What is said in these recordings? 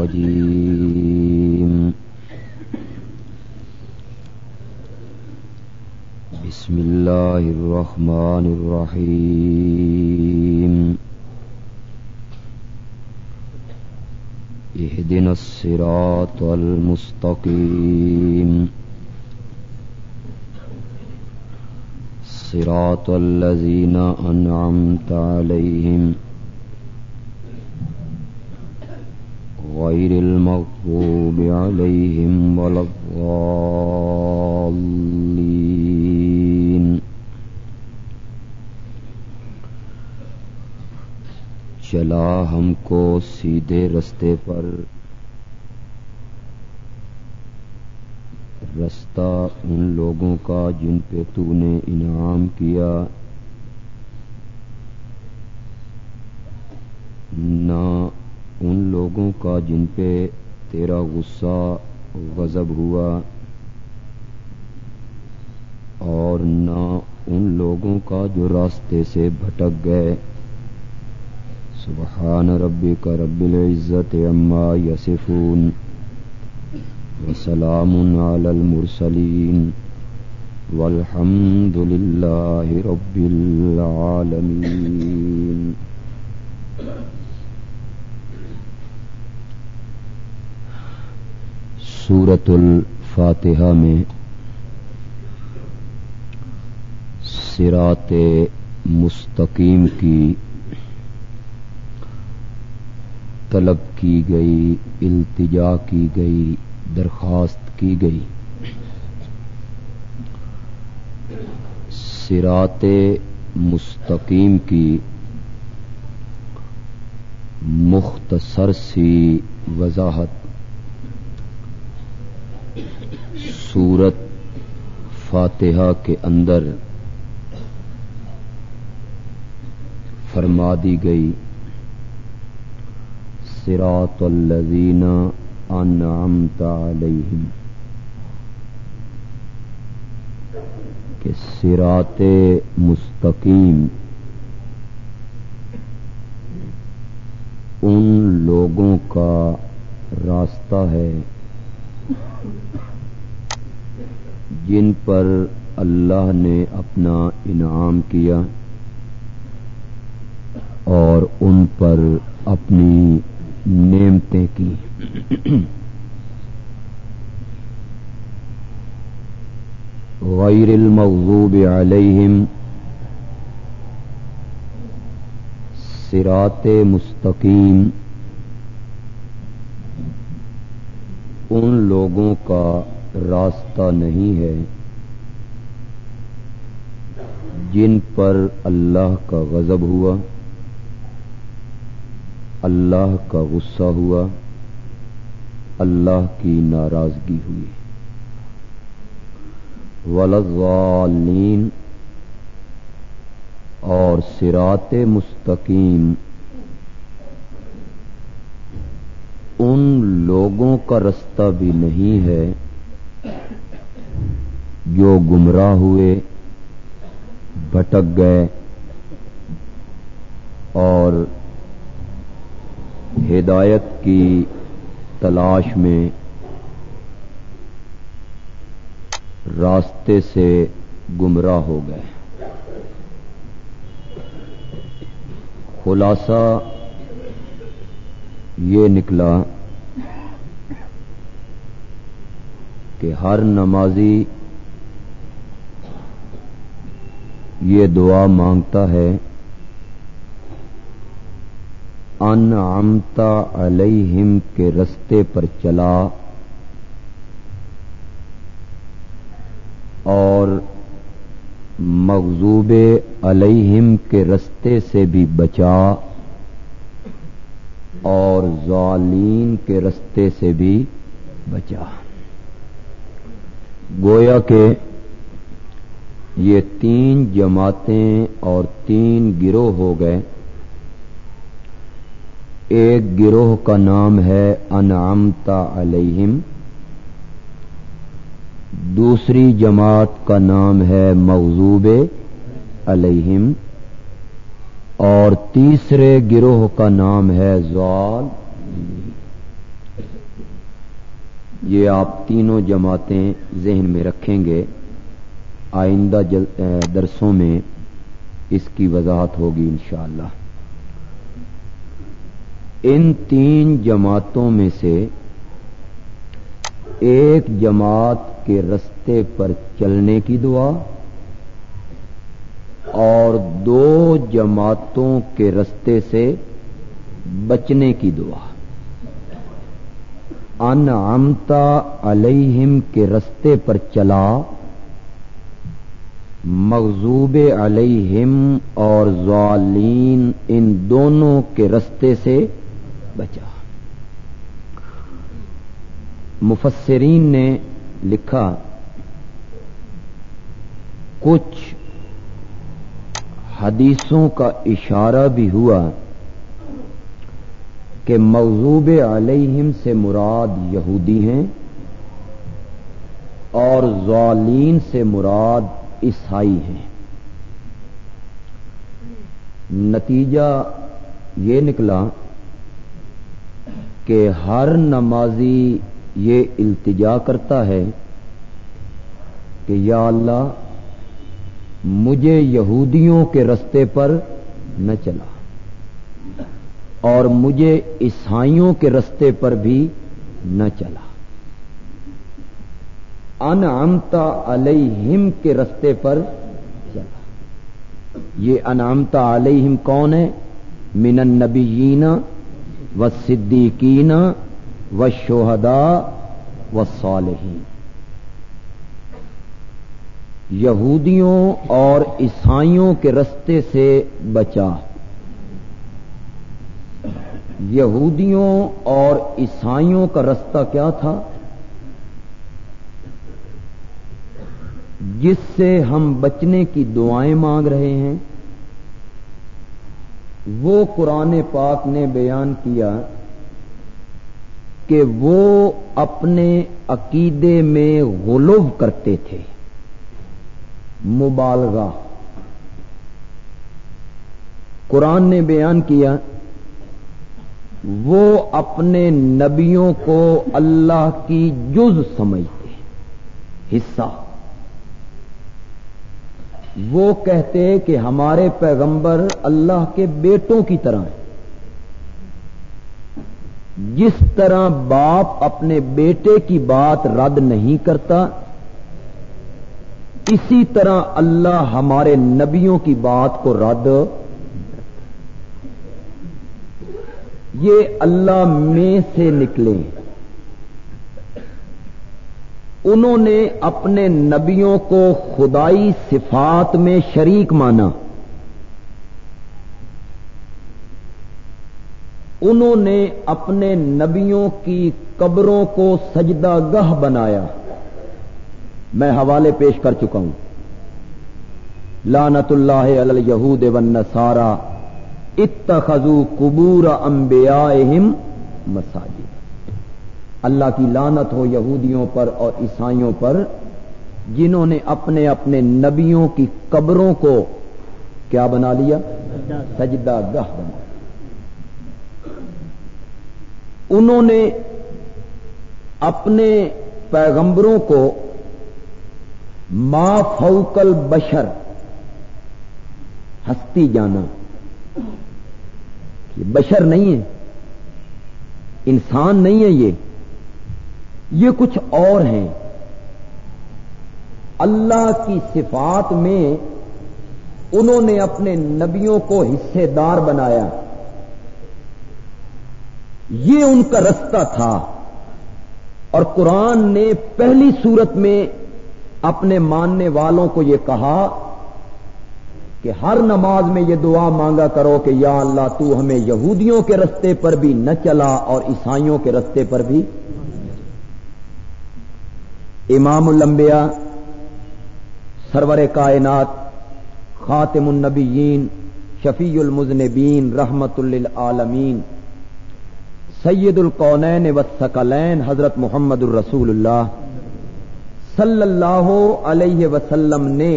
الرجيم. بسم الله الرحمن الرحيم. اهدنا الصراط المستقيم. صراط الذين أنعمت عليهم. غير المغضوب عليهم ولا الضالين. چلا ہم کو سیدھے رستے پر. رستہ ان لوگوں کا جن پہ تو نے انعام کیا. نہ ان لوگوں کا جن پہ تیرا غصہ غضب ہوا اور نہ ان لوگوں کا جو راستے سے بھٹک گئے۔ سبحان ربی کا رب العزت عما یسفون وسلام على المرسلين والحمد لله رب العالمين سورة الفاتحة میں سرات مستقیم کی طلب کی گئی، التجا کی گئی، درخواست کی گئی۔ سرات مستقیم کی مختصر سی وضاحت سورت فاتحہ کے اندر فرما دی گئی سراط الذین انعمت علیہم، کہ سرات مستقیم، ان لوگوں کا راستہ ہے جن پر اللہ نے اپنا انعام کیا اور ان پر اپنی نعمتیں کی۔ غیر المغضوب علیہم سرات مستقیم۔ ان لوگوں کا راستہ نہیں ہے جن پر اللہ کا غضب ہوا، اللہ کا غصہ ہوا، اللہ کی ناراضگی ہوئی۔ ولغالین اور سرات مستقیم، ان لوگوں کا رستہ بھی نہیں ہے جو گمراہ ہوئے، بھٹک گئے اور ہدایت کی تلاش میں راستے سے گمراہ ہو گئے۔ خلاصہ یہ نکلا کہ ہر نمازی یہ دعا مانگتا ہے۔ ان عمتا علیہم کے رستے پر چلا اور مغزوب علیہم کے رستے سے بھی بچا اور ظالین کے رستے سے بھی بچا۔ گویا کہ یہ تین جماعتیں اور تین گروہ ہو گئے۔ ایک گروہ کا نام ہے انعامتا علیہم۔ دوسری جماعت کا نام ہے مغزوب علیہم۔ اور تیسرے گروہ کا نام ہے زوال۔ یہ آپ تینوں جماعتیں ذہن میں رکھیں گے۔ آئندہ درسوں میں اس کی وضاحت ہوگی انشاءاللہ۔ ان تین جماعتوں میں سے ایک جماعت کے رستے پر چلنے کی دعا اور دو جماعتوں کے رستے سے بچنے کی دعا۔ انعمتا علیہم کے رستے پر چلا مغزوب علیہم اور ظالین ان دونوں کے رستے سے بچا۔ مفسرین نے لکھا، کچھ حدیثوں کا اشارہ بھی ہوا کہ مغزوب علیہم سے مراد یہودی ہیں اور ظالین سے مراد عیسائی ہیں۔ نتیجہ یہ نکلا کہ ہر نمازی یہ التجا کرتا ہے کہ یا اللہ، مجھے یہودیوں کے رستے پر نہ چلا، اور مجھے عیسائیوں کے رستے پر بھی نہ چلا۔ انعامتا علیہم کے رستے پر چلا یہ انعامتا علیہم کون ہے؟ من النبیین و صدیقین و شہدا و صالحین۔ یہودیوں اور عیسائیوں کے رستے سے بچا۔ یہودیوں اور عیسائیوں کا رستہ کیا تھا؟ جس سے ہم بچنے کی دعائیں مانگ رہے ہیں۔ وہ قرآن پاک نے بیان کیا کہ وہ اپنے عقیدے میں غلو کرتے تھے۔ مبالغہ۔ قرآن نے بیان کیا، وہ اپنے نبیوں کو اللہ کی جز سمجھتے، حصہ۔ وہ کہتے کہ ہمارے پیغمبر اللہ کے بیٹوں کی طرح ہیں۔ جس طرح باپ اپنے بیٹے کی بات رد نہیں کرتا، اسی طرح اللہ ہمارے نبیوں کی بات کو رد یہ اللہ میں سے نکلے انہوں نے اپنے نبیوں کو خدائی صفات میں شریک مانا۔ انہوں نے اپنے نبیوں کی قبروں کو سجدہ گہ بنایا۔ میں حوالے پیش کر چکا ہوں۔ لانت اللہ یہود ون سارا اتخذو قبور امبیا مساجد۔ اللہ کی لانت ہو یہودیوں پر اور عیسائیوں پر، جنہوں نے اپنے اپنے نبیوں کی قبروں کو کیا بنا لیا؟ سجدہ گہ بنا انہوں نے اپنے پیغمبروں کو ما فوکل بشر ہستی جانا، یہ بشر نہیں ہے، انسان نہیں ہے یہ۔ یہ کچھ اور ہیں۔ اللہ کی صفات میں انہوں نے اپنے نبیوں کو حصے دار بنایا۔ یہ ان کا رستہ تھا۔ اور قرآن نے پہلی صورت میں اپنے ماننے والوں کو یہ کہا کہ ہر نماز میں یہ دعا مانگا کرو کہ یا اللہ تو ہمیں یہودیوں کے رستے پر بھی نہ چلا اور عیسائیوں کے رستے پر بھی امام الانبیاء، سرور کائنات، خاتم النبیین، شفیع المزنبین رحمت للعالمین، سید القونین والثقلین حضرت محمد الرسول اللہ صلی اللہ علیہ وسلم نے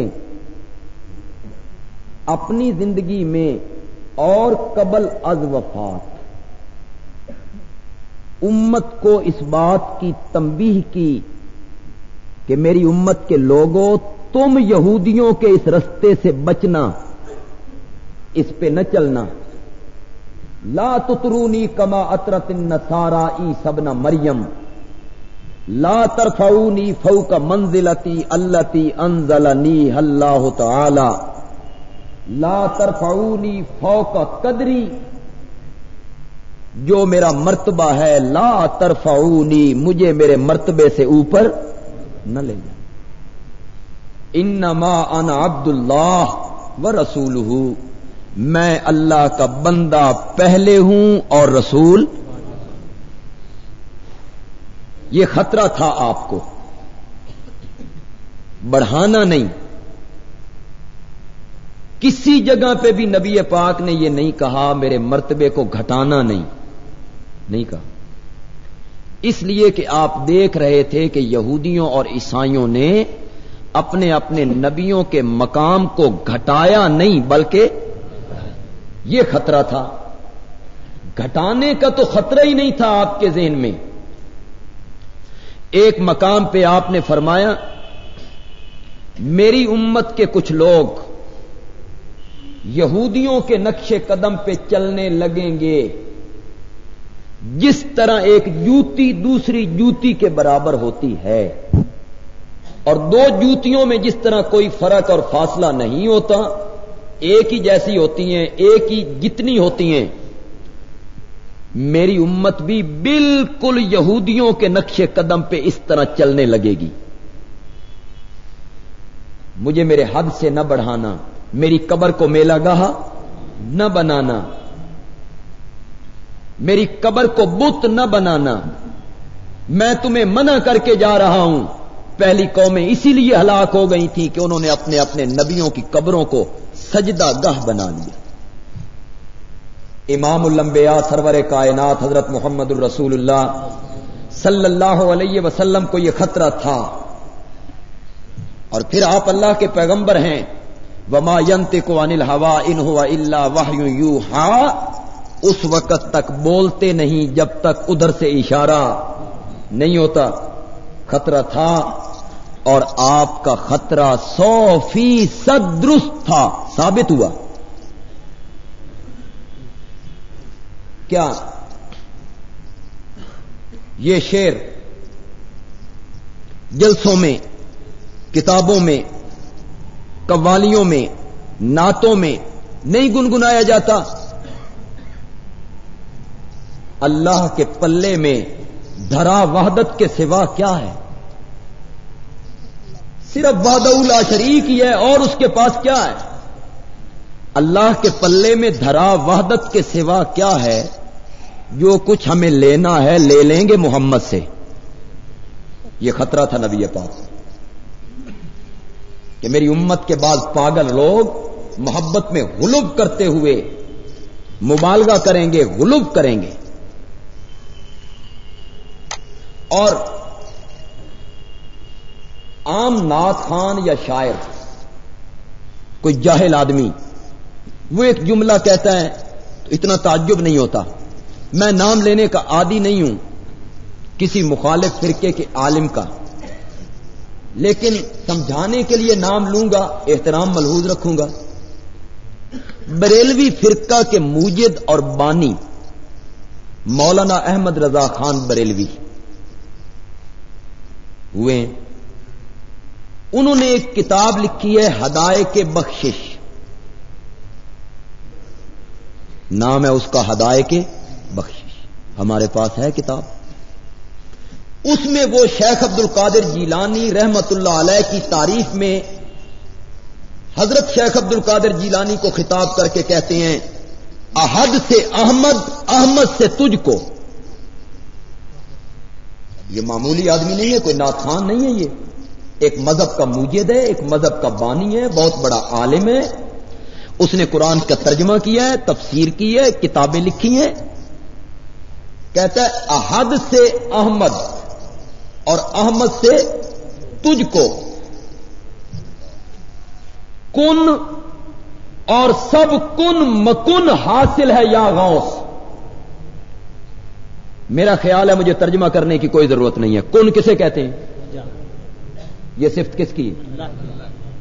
اپنی زندگی میں اور قبل از وفات امت کو اس بات کی تنبیہ کی کہ میری امت کے لوگوں، تم یہودیوں کے اس رستے سے بچنا، اس پہ نہ چلنا۔ لا تترونی کما اطرت نسارا ای سبنا مریم۔ لا ترفعونی فوق منزلتی التی انزلنی اللہ تعالی۔ لا ترفعونی فوق قدری۔ جو میرا مرتبہ ہے، لا ترفعونی، مجھے میرے مرتبے سے اوپر۔ نہ لے جائیں انما انا عبد اللہ و رسول میں اللہ کا بندہ پہلے ہوں اور رسول۔ یہ خطرہ تھا آپ کو۔ بڑھانا نہیں۔ کسی جگہ پہ بھی نبی پاک نے یہ نہیں کہا، میرے مرتبے کو گھٹانا نہیں۔ نہیں کہا۔ اس لیے کہ آپ دیکھ رہے تھے کہ یہودیوں اور عیسائیوں نے اپنے اپنے نبیوں کے مقام کو گھٹایا نہیں، بلکہ یہ خطرہ تھا۔ گھٹانے کا تو خطرہ ہی نہیں تھا آپ کے ذہن میں۔ ایک مقام پہ آپ نے فرمایا، میری امت کے کچھ لوگ یہودیوں کے نقش قدم پہ چلنے لگیں گے۔ جس طرح ایک جوتی دوسری جوتی کے برابر ہوتی ہے اور دو جوتیوں میں جس طرح کوئی فرق اور فاصلہ نہیں ہوتا، ایک ہی جیسی ہوتی ہیں، ایک ہی جتنی ہوتی ہیں۔ میری امت بھی بالکل یہودیوں کے نقش قدم پہ اس طرح چلنے لگے گی۔ مجھے میرے حد سے نہ بڑھانا، میری قبر کو میلا گاہ نہ بنانا۔ میری قبر کو بت نہ بنانا۔ میں تمہیں منع کر کے جا رہا ہوں۔ پہلی قومیں اسی لیے ہلاک ہو گئی تھیں کہ انہوں نے اپنے اپنے نبیوں کی قبروں کو سجدہ گاہ بنا لیا۔ امام الانبیاء سرور کائنات حضرت محمد الرسول اللہ صلی اللہ علیہ وسلم کو یہ خطرہ تھا۔ اور پھر آپ اللہ کے پیغمبر ہیں۔ وما ینت کو انل ہوا ان ہوا اللہ واہ یو اس وقت تک بولتے نہیں جب تک ادھر سے اشارہ نہیں ہوتا۔ خطرہ تھا اور آپ کا خطرہ سو فیصد درست تھا، ثابت ہوا۔ کیا یہ شیر جلسوں میں، کتابوں میں، قوالیوں میں، نعتوں میں نہیں گنگنایا جاتا؟ اللہ کے پلے میں دھرا وحدت کے سوا کیا ہے؟ صرف وحد اللہ شریک ہی ہے اور اس کے پاس کیا ہے؟ اللہ کے پلے میں دھرا وحدت کے سوا کیا ہے؟ جو کچھ ہمیں لینا ہے، لے لیں گے محمد سے۔ یہ خطرہ تھا نبی پاک۔ کہ میری امت کے بعد پاگل لوگ محبت میں غلب کرتے ہوئے مبالغہ کریں گے، غلب کریں گے۔ اور عام ناس خان یا شاعر، کوئی جاہل آدمی، وہ ایک جملہ کہتا ہے، تو اتنا تعجب نہیں ہوتا۔ میں نام لینے کا عادی نہیں ہوں، کسی مخالف فرقے کے عالم کا۔ لیکن سمجھانے کے لیے نام لوں گا، احترام ملحوظ رکھوں گا۔ بریلوی فرقہ کے موجد اور بانی، مولانا احمد رضا خان بریلوی۔ ہوئے۔ انہوں نے ایک کتاب لکھی ہے ہدائے کے بخشش۔ نام ہے اس کا ہدائے کے بخشش۔ ہمارے پاس ہے کتاب۔ اس میں وہ شیخ عبد القادر جیلانی رحمت اللہ علیہ کی تعریف میں حضرت شیخ عبد القادر جیلانی کو خطاب کر کے کہتے ہیں، احد سے احمد احمد سے تجھ کو۔ یہ معمولی آدمی نہیں ہے، کوئی ناخان نہیں ہے یہ۔ ایک مذہب کا موجد ہے، ایک مذہب کا بانی ہے، بہت بڑا عالم ہے۔ اس نے قرآن کا ترجمہ کیا ہے، تفسیر کی ہے، کتابیں لکھی ہیں۔ کہتا ہے، احد سے احمد، اور احمد سے تجھ کو۔ کن اور سب کن مکن حاصل ہے یا غوث۔ میرا خیال ہے مجھے ترجمہ کرنے کی کوئی ضرورت نہیں ہے۔ کن کسے کہتے ہیں؟ یہ صفت کس کی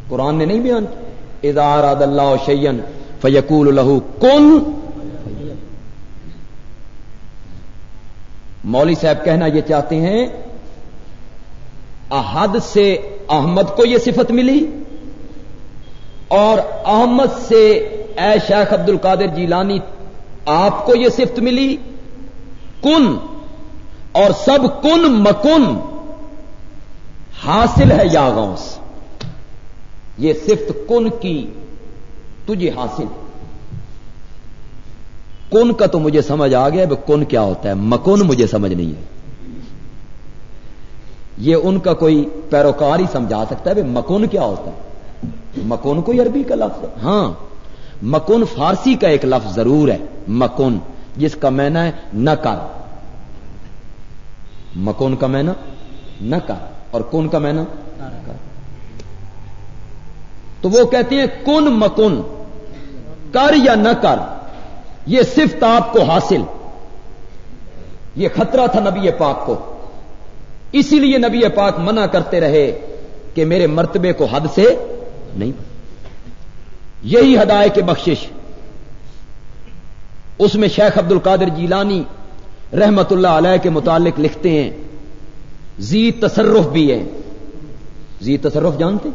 قرآن نے نہیں بیان۔ ادار عد اللہ شیئن فیقول لہو کن۔ مولوی صاحب کہنا یہ چاہتے ہیں، احد سے احمد کو یہ صفت ملی اور احمد سے اے شیخ عبد القادر جیلانی آپ کو یہ صفت ملی۔ کن اور سب کن مکن حاصل ہے یا غوث یہ صفت کن کی تجھے حاصل کن کا تو مجھے سمجھ آ گیا کن کیا ہوتا ہے، مکن مجھے سمجھ نہیں ہے۔ یہ ان کا کوئی پیروکار ہی سمجھا سکتا ہے مکن کیا ہوتا ہے۔ مکن کوئی عربی کا لفظ ہے۔ ہاں مکن فارسی کا ایک لفظ ضرور ہے، مکن۔ جس کا مینا ہے نہ کر۔ مکون کا مینا نہ کر۔ اور کون کا مینا کر تو وہ کہتے ہیں کن مکن؟ کر یا نہ کر؟ یہ صفت آپ کو حاصل۔ یہ خطرہ تھا نبی پاک کو۔ اسی لیے نبی پاک منع کرتے رہے کہ میرے مرتبے کو حد سے نہیں۔ یہی ہدایت کے بخشش۔ اس میں شیخ عبد القادر جیلانی رحمت اللہ علیہ کے متعلق لکھتے ہیں۔ زی تصرف بھی ہے۔ زی تصرف جانتے؟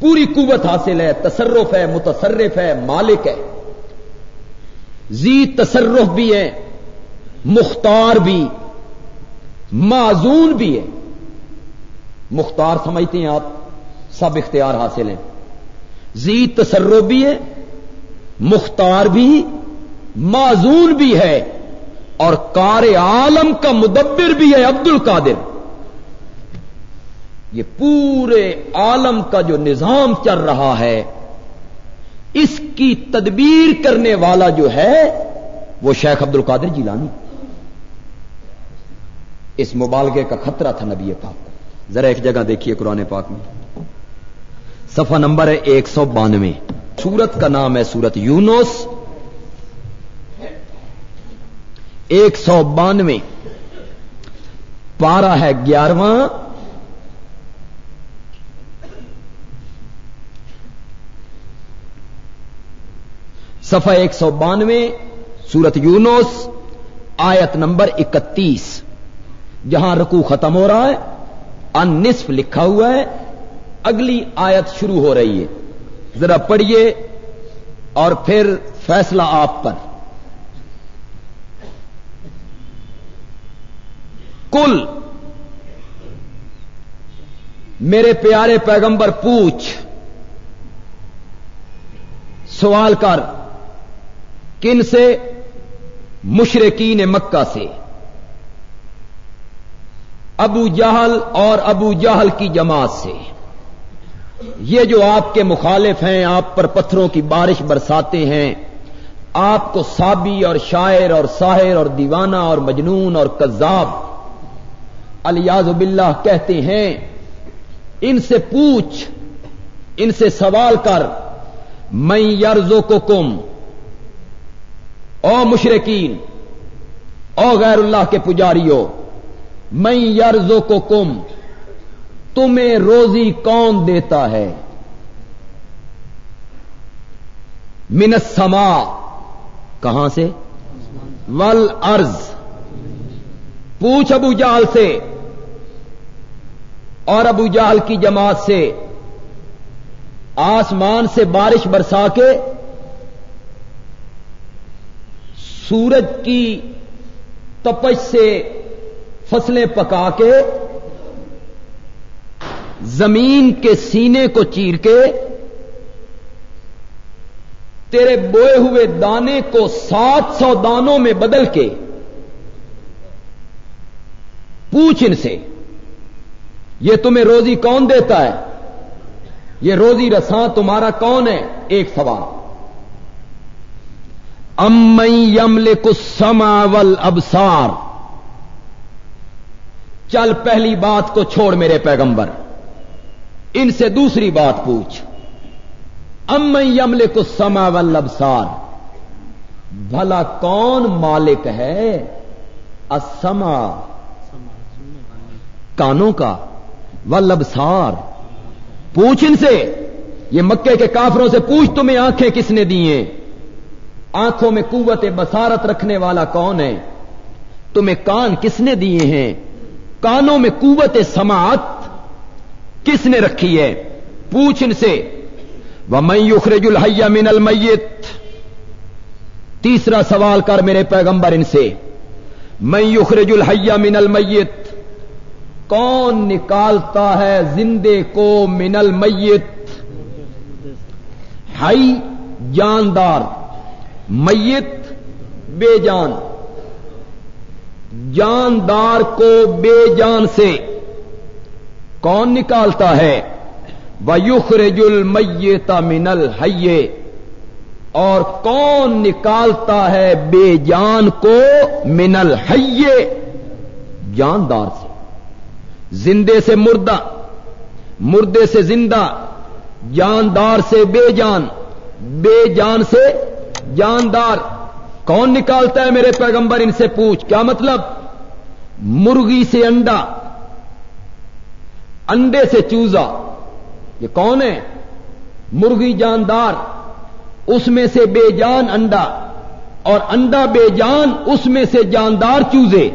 پوری قوت حاصل ہے، تصرف ہے، متصرف ہے، مالک ہے۔ زی تصرف بھی ہے، مختار بھی معذون بھی ہے۔ مختار سمجھتے ہیں آپ، سب اختیار حاصل ہیں۔ زی تصرف بھی ہے، مختار بھی معذون بھی ہے اور کار عالم کا مدبر بھی ہے عبد القادر۔ یہ پورے عالم کا جو نظام چل رہا ہے، اس کی تدبیر کرنے والا جو ہے، وہ شیخ عبد القادر جیلانی۔ اس مبالغے کا خطرہ تھا نبی پاک کو۔ ذرا ایک جگہ دیکھیے قرآن پاک میں۔ صفحہ نمبر ہے ایک سو بانوے۔ سورت کا نام ہے سورت یونوس ایک سو بانوے پارا ہے گیارہواں صفحہ ایک سو بانوے سورت یونوس آیت نمبر اکتیس جہاں رکو ختم ہو رہا ہے ان نصف لکھا ہوا ہے، اگلی آیت شروع ہو رہی ہے۔ ذرا پڑھیے اور پھر فیصلہ آپ پر۔ کل میرے پیارے پیغمبر پوچھ، سوال کر، کن سے؟ مشرقین مکہ سے۔ ابو جہل اور ابو جہل کی جماعت سے۔ یہ جو آپ کے مخالف ہیں، آپ پر پتھروں کی بارش برساتے ہیں، آپ کو سابی اور شاعر اور ساحر اور دیوانہ اور مجنون اور کذاب الیاز باللہ کہتے ہیں، ان سے پوچھ، ان سے سوال کر میں یرزو کو کم او مشرقین او غیر اللہ کے پجاریوں میں یرزو کو کم تمہیں روزی کون دیتا ہے؟ منت سما کہاں سے؟ ول ارض پوچھ ابو جال سے۔ اور ابو جال کی جماعت سے آسمان سے بارش برسا کے سورج کی تپش سے فصلیں پکا کے زمین کے سینے کو چیر کے تیرے بوئے ہوئے دانے کو سات سو دانوں میں بدل کے پوچھ ان سے یہ تمہیں روزی کون دیتا ہے؟ یہ روزی رساں تمہارا کون ہے؟ ایک سوال۔ ام یمل کسما ول ابسار چل پہلی بات کو چھوڑ میرے پیغمبر۔ ان سے دوسری بات پوچھ۔ ام یمل کسما ول ابسار بھلا کون مالک ہے؟ اسما کانوں کا۔ ولبسار پوچھ ان سے، یہ مکے کے کافروں سے پوچھ تمہیں آنکھیں کس نے دی ہیں؟ آنکھوں میں قوت بسارت رکھنے والا کون ہے؟ تمہیں کان کس نے دیے ہیں؟ کانوں میں قوت سماعت کس نے رکھی ہے؟ پوچھ ان سے۔ وہ میں یخرج الحیہ من المیت تیسرا سوال کر میرے پیغمبر ان سے۔ میں یخرج الحیہ من المیت کون نکالتا ہے زندے کو من المیت ہائی جاندار، میت بے جان۔ جاندار کو بے جان سے کون نکالتا ہے؟ ویخرج المیت من الحیے اور کون نکالتا ہے بے جان کو من الحیے جاندار سے۔ زندے سے مردہ، مردے سے زندہ، جاندار سے بے جان بے جان سے جاندار۔ کون نکالتا ہے میرے پیغمبر ان سے پوچھ؟ کیا مطلب؟ مرغی سے انڈا، انڈے سے چوزا۔ یہ کون ہے؟ مرغی جاندار، اس میں سے بے جان انڈا۔ اور انڈا بے جان، اس میں سے جاندار چوزے۔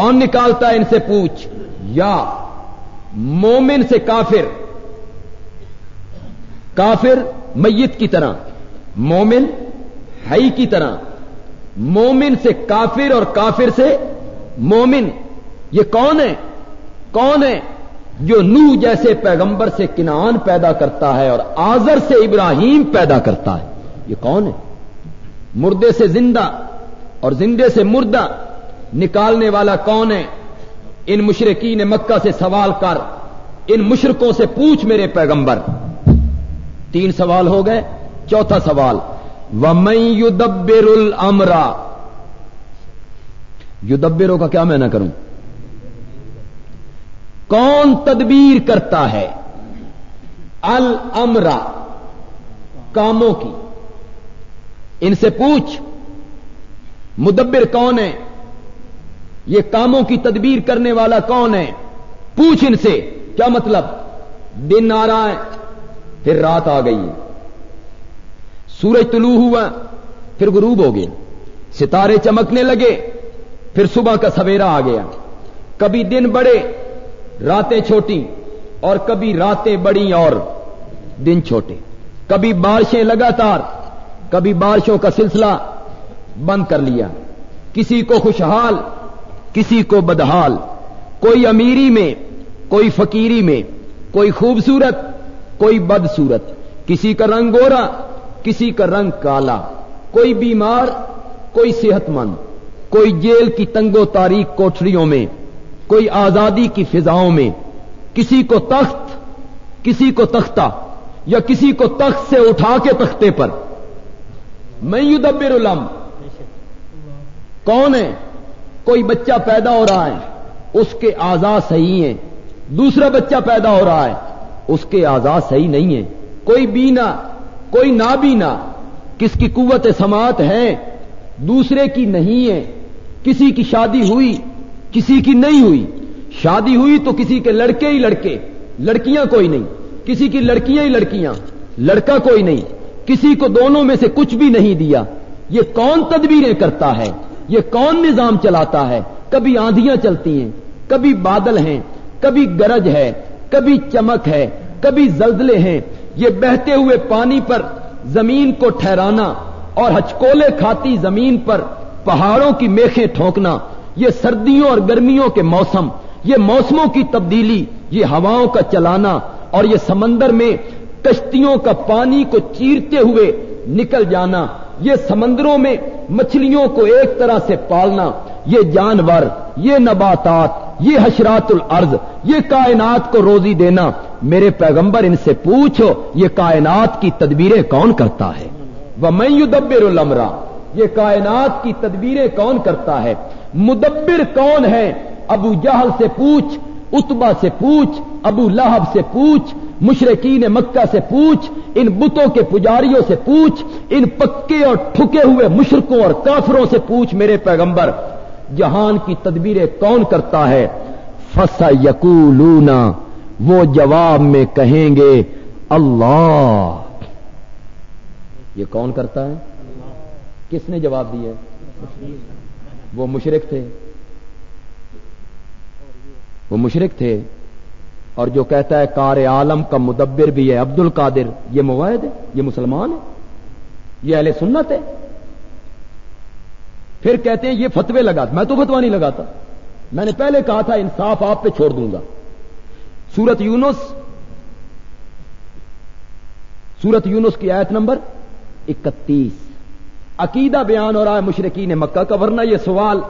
کون نکالتا ہے ان سے پوچھ؟ یا مومن سے کافر۔ کافر میت کی طرح، مومن ہائی کی طرح۔ مومن سے کافر اور کافر سے مومن۔ یہ کون ہے؟ کون ہے جو نو جیسے پیغمبر سے کنان پیدا کرتا ہے اور آزر سے ابراہیم پیدا کرتا ہے؟ یہ کون ہے؟ مردے سے زندہ اور زندے سے مردہ۔ نکالنے والا کون ہے؟ ان مشرقین مکہ سے سوال کر، ان مشرقوں سے پوچھ میرے پیغمبر۔ تین سوال ہو گئے، چوتھا سوال و یدبر المرا یدبرو کا کیا میں نہ کروں؟ کون تدبیر کرتا ہے؟ المرا کاموں کی۔ ان سے پوچھ، مدبر کون ہے؟ یہ کاموں کی تدبیر کرنے والا کون ہے؟ پوچھ ان سے۔ کیا مطلب؟ دن آ رہا ہے، پھر رات آ گئی۔ سورج طلوع ہوا، پھر غروب ہو گیا ستارے چمکنے لگے، پھر صبح کا سویرا آ گیا۔ کبھی دن بڑے راتیں چھوٹی اور کبھی راتیں بڑی اور دن چھوٹے۔ کبھی بارشیں لگاتار، کبھی بارشوں کا سلسلہ بند کر لیا۔ کسی کو خوشحال کسی کو بدحال، کوئی امیری میں، کوئی فقیری میں، کوئی خوبصورت، کوئی بدصورت، کسی کا رنگ گورا، کسی کا رنگ کالا، کوئی بیمار، کوئی صحت مند کوئی جیل کی تنگ و تاریخ کوٹریوں میں، کوئی آزادی کی فضاؤں میں، کسی کو تخت، کسی کو تختہ، یا کسی کو تخت سے اٹھا کے تختے پر۔ میں یو دبر علم کون ہے؟ کوئی بچہ پیدا ہو رہا ہے، اس کے آزاد صحیح ہیں۔ دوسرا بچہ پیدا ہو رہا ہے، اس کے آزاد صحیح نہیں ہے کوئی بینا، کوئی نابینا، کس کی قوت سماعت ہے، دوسرے کی نہیں ہے۔ کسی کی شادی ہوئی، کسی کی نہیں ہوئی۔ شادی ہوئی تو کسی کے لڑکے ہی لڑکے، لڑکیاں کوئی نہیں۔ کسی کی لڑکیاں ہی لڑکیاں، لڑکا کوئی نہیں۔ کسی کو دونوں میں سے کچھ بھی نہیں دیا۔ یہ کون تدبیریں کرتا ہے؟ یہ کون نظام چلاتا ہے؟ کبھی آندیاں چلتی ہیں، کبھی بادل ہیں، کبھی گرج ہے، کبھی چمک ہے، کبھی زلزلے ہیں۔ یہ بہتے ہوئے پانی پر زمین کو ٹھہرانا اور ہچکولے کھاتی زمین پر پہاڑوں کی میخیں ٹھونکنا، یہ سردیوں اور گرمیوں کے موسم، یہ موسموں کی تبدیلی، یہ ہواؤں کا چلانا اور یہ سمندر میں کشتیوں کا پانی کو چیرتے ہوئے نکل جانا۔ یہ سمندروں میں مچھلیوں کو ایک طرح سے پالنا، یہ جانور، یہ نباتات، یہ حشرات الارض، یہ کائنات کو روزی دینا۔ میرے پیغمبر ان سے پوچھو، یہ کائنات کی تدبیریں کون کرتا ہے؟ وہ میں یدبر المرا یہ کائنات کی تدبیریں کون کرتا ہے؟ مدبر کون ہے؟ ابو جہل سے پوچھ اتبا سے پوچھ، ابو لہب سے پوچھ مشرقین مکہ سے پوچھ، ان بتوں کے پجاریوں سے پوچھ، ان پکے اور ٹھکے ہوئے مشرقوں اور کافروں سے پوچھ میرے پیغمبر، جہان کی تدبیریں کون کرتا ہے؟ فس یقولونا وہ جواب میں کہیں گے، اللہ۔ یہ کون کرتا ہے؟ کس نے جواب دیا وہ مشرق تھے۔ وہ مشرق تھے۔ اور جو کہتا ہے کار عالم کا مدبر بھی ہے عبد القادر یہ مواد ہے؟ یہ مسلمان ہے؟ یہ اہل سنت ہے؟ پھر کہتے ہیں یہ فتوے لگا میں تو فتوا نہیں لگاتا۔ میں نے پہلے کہا تھا، انصاف آپ پہ چھوڑ دوں گا۔ سورت یونس سورت یونس کی آیت نمبر اکتیس۔ عقیدہ بیان ہو رہا ہے مشرقین مکہ کا، ورنہ یہ سوال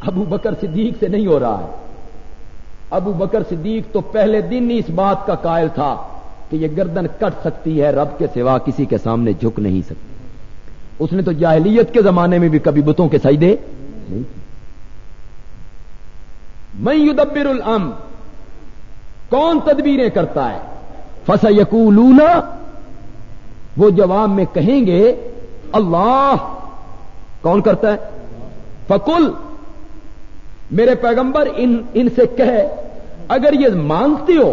ابو بکر صدیق سے نہیں ہو رہا ہے۔ ابو بکر صدیق تو پہلے دن ہی اس بات کا قائل تھا کہ یہ گردن کٹ سکتی ہے، رب کے سوا کسی کے سامنے جھک نہیں سکتی۔ اس نے تو جاہلیت کے زمانے میں بھی کبھی بتوں کے سجدے نہیں میں یدبر الام کون تدبیریں کرتا ہے؟ فس یقولون وہ جواب میں کہیں گے، اللہ۔ کون کرتا ہے؟ فکل میرے پیغمبر ان ان سے کہے، اگر یہ مانتے ہو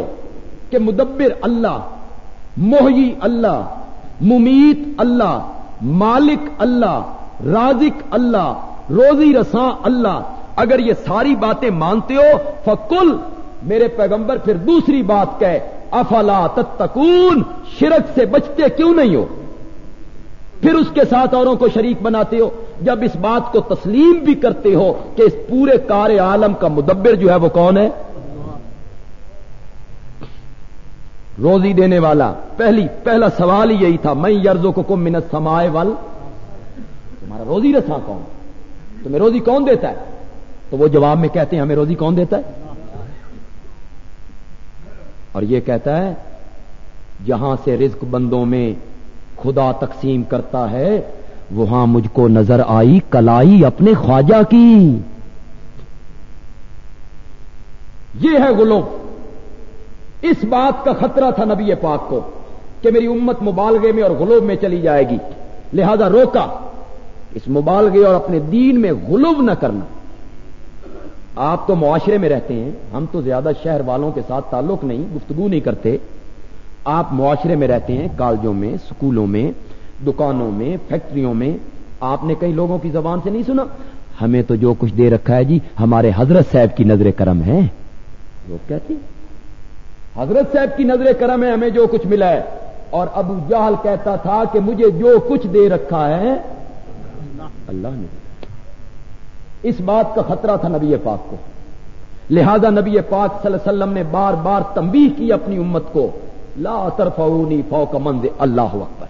کہ مدبر اللہ موہی اللہ، ممیت اللہ، مالک اللہ، رازق اللہ، روزی رساں اللہ، اگر یہ ساری باتیں مانتے ہو فکل میرے پیغمبر پھر دوسری بات کہ افلا تتکون شرک سے بچتے کیوں نہیں ہو؟ پھر اس کے ساتھ اوروں کو شریک بناتے ہو۔ جب اس بات کو تسلیم بھی کرتے ہو کہ اس پورے کار عالم کا مدبر جو ہے وہ کون ہے؟ روزی دینے والا۔ پہلی، پہلا سوال یہی تھا میں یرزوں کو کم منت سمائے وال تمہارا روزی رسا کون؟ تمہیں روزی کون دیتا ہے؟ تو وہ جواب میں کہتے ہیں، ہمیں روزی کون دیتا ہے؟ اور یہ کہتا ہے، جہاں سے رزق بندوں میں خدا تقسیم کرتا ہے، وہاں مجھ کو نظر آئی کلائی اپنے خواجہ کی۔ یہ ہے غلو اس بات کا خطرہ تھا نبی پاک کو کہ میری امت مبالغے میں اور غلوب میں چلی جائے گی۔ لہذا روکا۔ اس مبالغے اور اپنے دین میں غلوب نہ کرنا۔ آپ تو معاشرے میں رہتے ہیں، ہم تو زیادہ شہر والوں کے ساتھ تعلق نہیں، گفتگو نہیں کرتے۔ آپ معاشرے میں رہتے ہیں، کالجوں میں اسکولوں میں، دکانوں میں، فیکٹریوں میں۔ آپ نے کئی لوگوں کی زبان سے نہیں سنا؟ ہمیں تو جو کچھ دے رکھا ہے جی ہمارے حضرت صاحب کی نظر کرم ہے۔ لوگ کہتے ہیں، حضرت صاحب کی نظر کرم ہے، ہمیں جو کچھ ملا ہے۔ اور ابو جہل کہتا تھا کہ مجھے جو کچھ دے رکھا ہے، اللہ نے۔ اس بات کا خطرہ تھا نبی پاک کو۔ لہذا نبی پاک صلی اللہ علیہ وسلم نے بار بار تنبیہ کی اپنی امت کو۔ لا ترفعونی فوق منز اللہ اکبر۔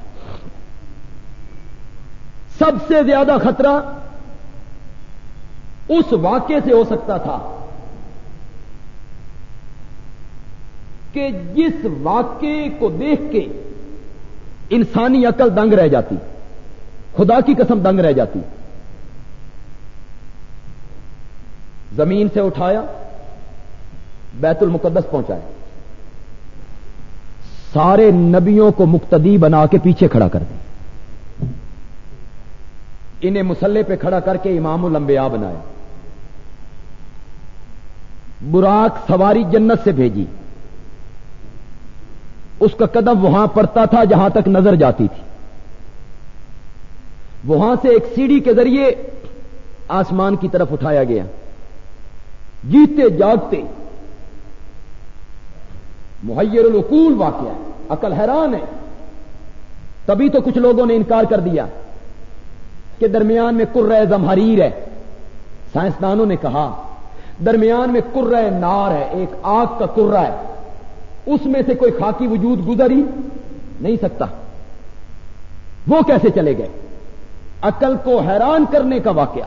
سب سے زیادہ خطرہ اس واقعے سے ہو سکتا تھا کہ جس واقعے کو دیکھ کے انسانی عقل دنگ رہ جاتی، خدا کی قسم دنگ رہ جاتی۔ زمین سے اٹھایا، بیت المقدس پہنچایا۔ سارے نبیوں کو مقتدی بنا کے پیچھے کھڑا کر دیں۔ انہیں مسلح پہ کھڑا کر کے امام الانبیاء بنایا براق سواری جنت سے بھیجی۔ اس کا قدم وہاں پڑتا تھا جہاں تک نظر جاتی تھی۔ وہاں سے ایک سیڑھی کے ذریعے آسمان کی طرف اٹھایا گیا۔ جیتے جاگتے محیر القول واقعہ ہے، عقل حیران ہے۔ تبھی تو کچھ لوگوں نے انکار کر دیا کہ درمیان میں کر زمحریر ہے۔ سائنسدانوں نے کہا، درمیان میں کر نار ہے، ایک آگ کا کرا ہے۔ اس میں سے کوئی خاکی وجود گزر ہی نہیں سکتا۔ وہ کیسے چلے گئے؟ عقل کو حیران کرنے کا واقعہ۔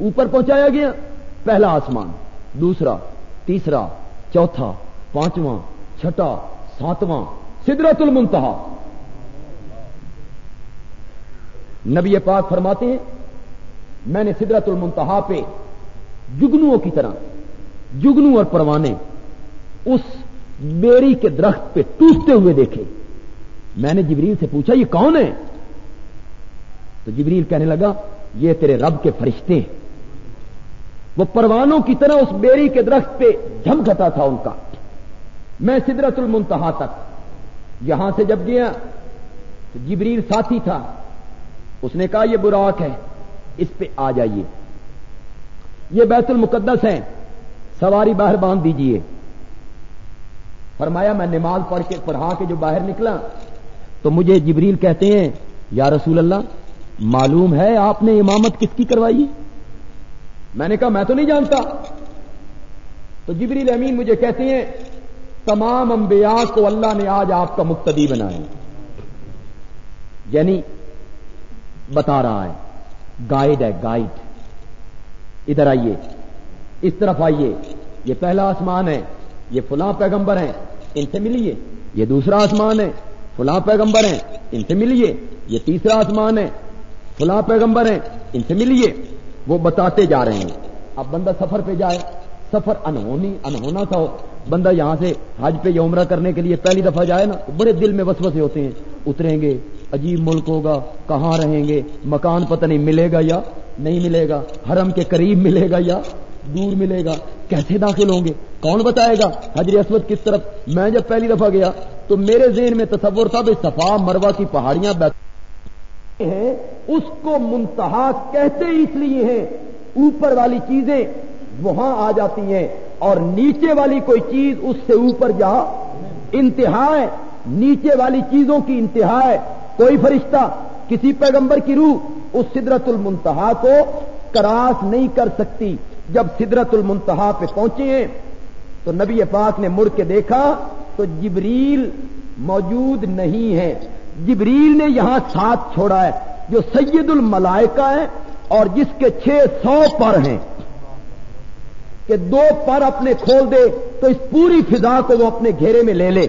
اوپر پہنچایا گیا، پہلا آسمان، دوسرا، تیسرا، چوتھا۔ پانچواں، چھٹا، ساتواں سدرت المنتہا۔ نبی پاک فرماتے ہیں، میں نے سدرت المنتہا پہ جگنو کی طرح جگنو اور پروانے اس بیری کے درخت پہ ٹوٹتے ہوئے دیکھے۔ میں نے جبریل سے پوچھا، یہ کون ہے؟ تو جبریل کہنے لگا، یہ تیرے رب کے فرشتے ہیں۔ وہ پروانوں کی طرح اس بیری کے درخت پہ جھمکتا تھا ان کا۔ میں سدرت المنتہا تک۔ یہاں سے جب گیا تو جبریل ساتھی تھا۔ اس نے کہا، یہ براک ہے، اس پہ آ جائیے۔ یہ بیت المقدس ہے سواری باہر باندھ دیجیے۔ فرمایا، میں نماز پڑھ کے پڑھا کے جو باہر نکلا، تو مجھے جبریل کہتے ہیں، یا رسول اللہ، معلوم ہے آپ نے امامت کس کی کروائی؟ میں نے کہا، میں تو نہیں جانتا۔ تو جبریل امین مجھے کہتے ہیں تمام انبیاء کو اللہ نے آج آپ کا مقتدی بنایا یعنی بتا رہا ہے گائیڈ ہے گائیڈ ادھر آئیے۔ اس طرف آئیے۔ یہ پہلا آسمان ہے، یہ فلاں پیغمبر ہیں، ان سے ملیے۔ یہ دوسرا آسمان ہے، فلاں پیغمبر ہیں، ان سے ملیے۔ یہ تیسرا آسمان ہے، فلاں پیغمبر ہیں، ان سے ملیے۔ وہ بتاتے جا رہے ہیں۔ اب بندہ سفر پہ جائے، سفر انہونی، انہونا تھا ہو۔ بندہ یہاں سے حج پہ یا عمرہ کرنے کے لیے پہلی دفعہ جائے نا تو بڑے دل میں وسوسے ہوتے ہیں۔ اتریں گے، عجیب ملک ہوگا، کہاں رہیں گے؟ مکان پتہ نہیں ملے گا یا نہیں ملے گا۔ حرم کے قریب ملے گا یا دور ملے گا۔ کیسے داخل ہوں گے؟ کون بتائے گا حجر اسود کس طرف؟ میں جب پہلی دفعہ گیا تو میرے ذہن میں تصور تھا بھائی صفا مروا کی پہاڑیاں ہیں، اس کو منتہا کہتے اس لیے ہیں۔ اوپر والی چیزیں وہاں آ جاتی ہیں۔ اور نیچے والی کوئی چیز اس سے اوپر جا، انتہا ہے، نیچے والی چیزوں کی انتہا ہے۔ کوئی فرشتہ کسی پیغمبر کی روح اس سدرت المنتہا کو کراس نہیں کر سکتی۔ جب سدرت المنتہا پہ پہنچے ہیں، تو نبی پاک نے مڑ کے دیکھا، تو جبریل موجود نہیں ہے۔ جبریل نے یہاں ساتھ چھوڑا ہے، جو سید الملائکہ ہے اور جس کے چھ سو پر ہیں۔ کہ دو پر اپنے کھول دے تو اس پوری فضا کو وہ اپنے گھیرے میں لے لے۔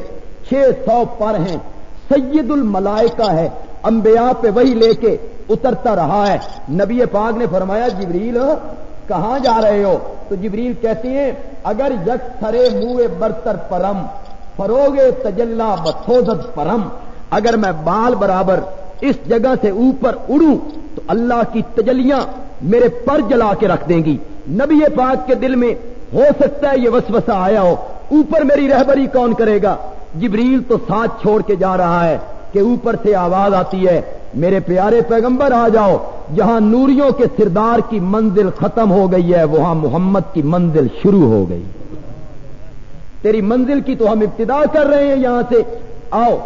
چھ سو پر ہیں۔ سید الملائکہ ہے۔ انبیاء پہ وہی لے کے اترتا رہا ہے۔ نبی پاک نے فرمایا، جبریل، کہاں جا رہے ہو؟ تو جبریل کہتی ہیں، اگر یک سرے منہ برتر پرم فروغے تجلا بسوزت پرم، اگر میں بال برابر اس جگہ سے اوپر اڑوں، تو اللہ کی تجلیاں میرے پر جلا کے رکھ دیں گی۔ نبی پاک کے دل میں ہو سکتا ہے یہ وسوسہ آیا ہو۔ اوپر میری رہبری کون کرے گا؟ جبریل تو ساتھ چھوڑ کے جا رہا ہے کہ اوپر سے آواز آتی ہے، میرے پیارے پیغمبر آ جاؤ، جہاں نوریوں کے سردار کی منزل ختم ہو گئی ہے، وہاں محمد کی منزل شروع ہو گئی۔ تیری منزل کی تو ہم ابتدا کر رہے ہیں یہاں سے۔ آؤ،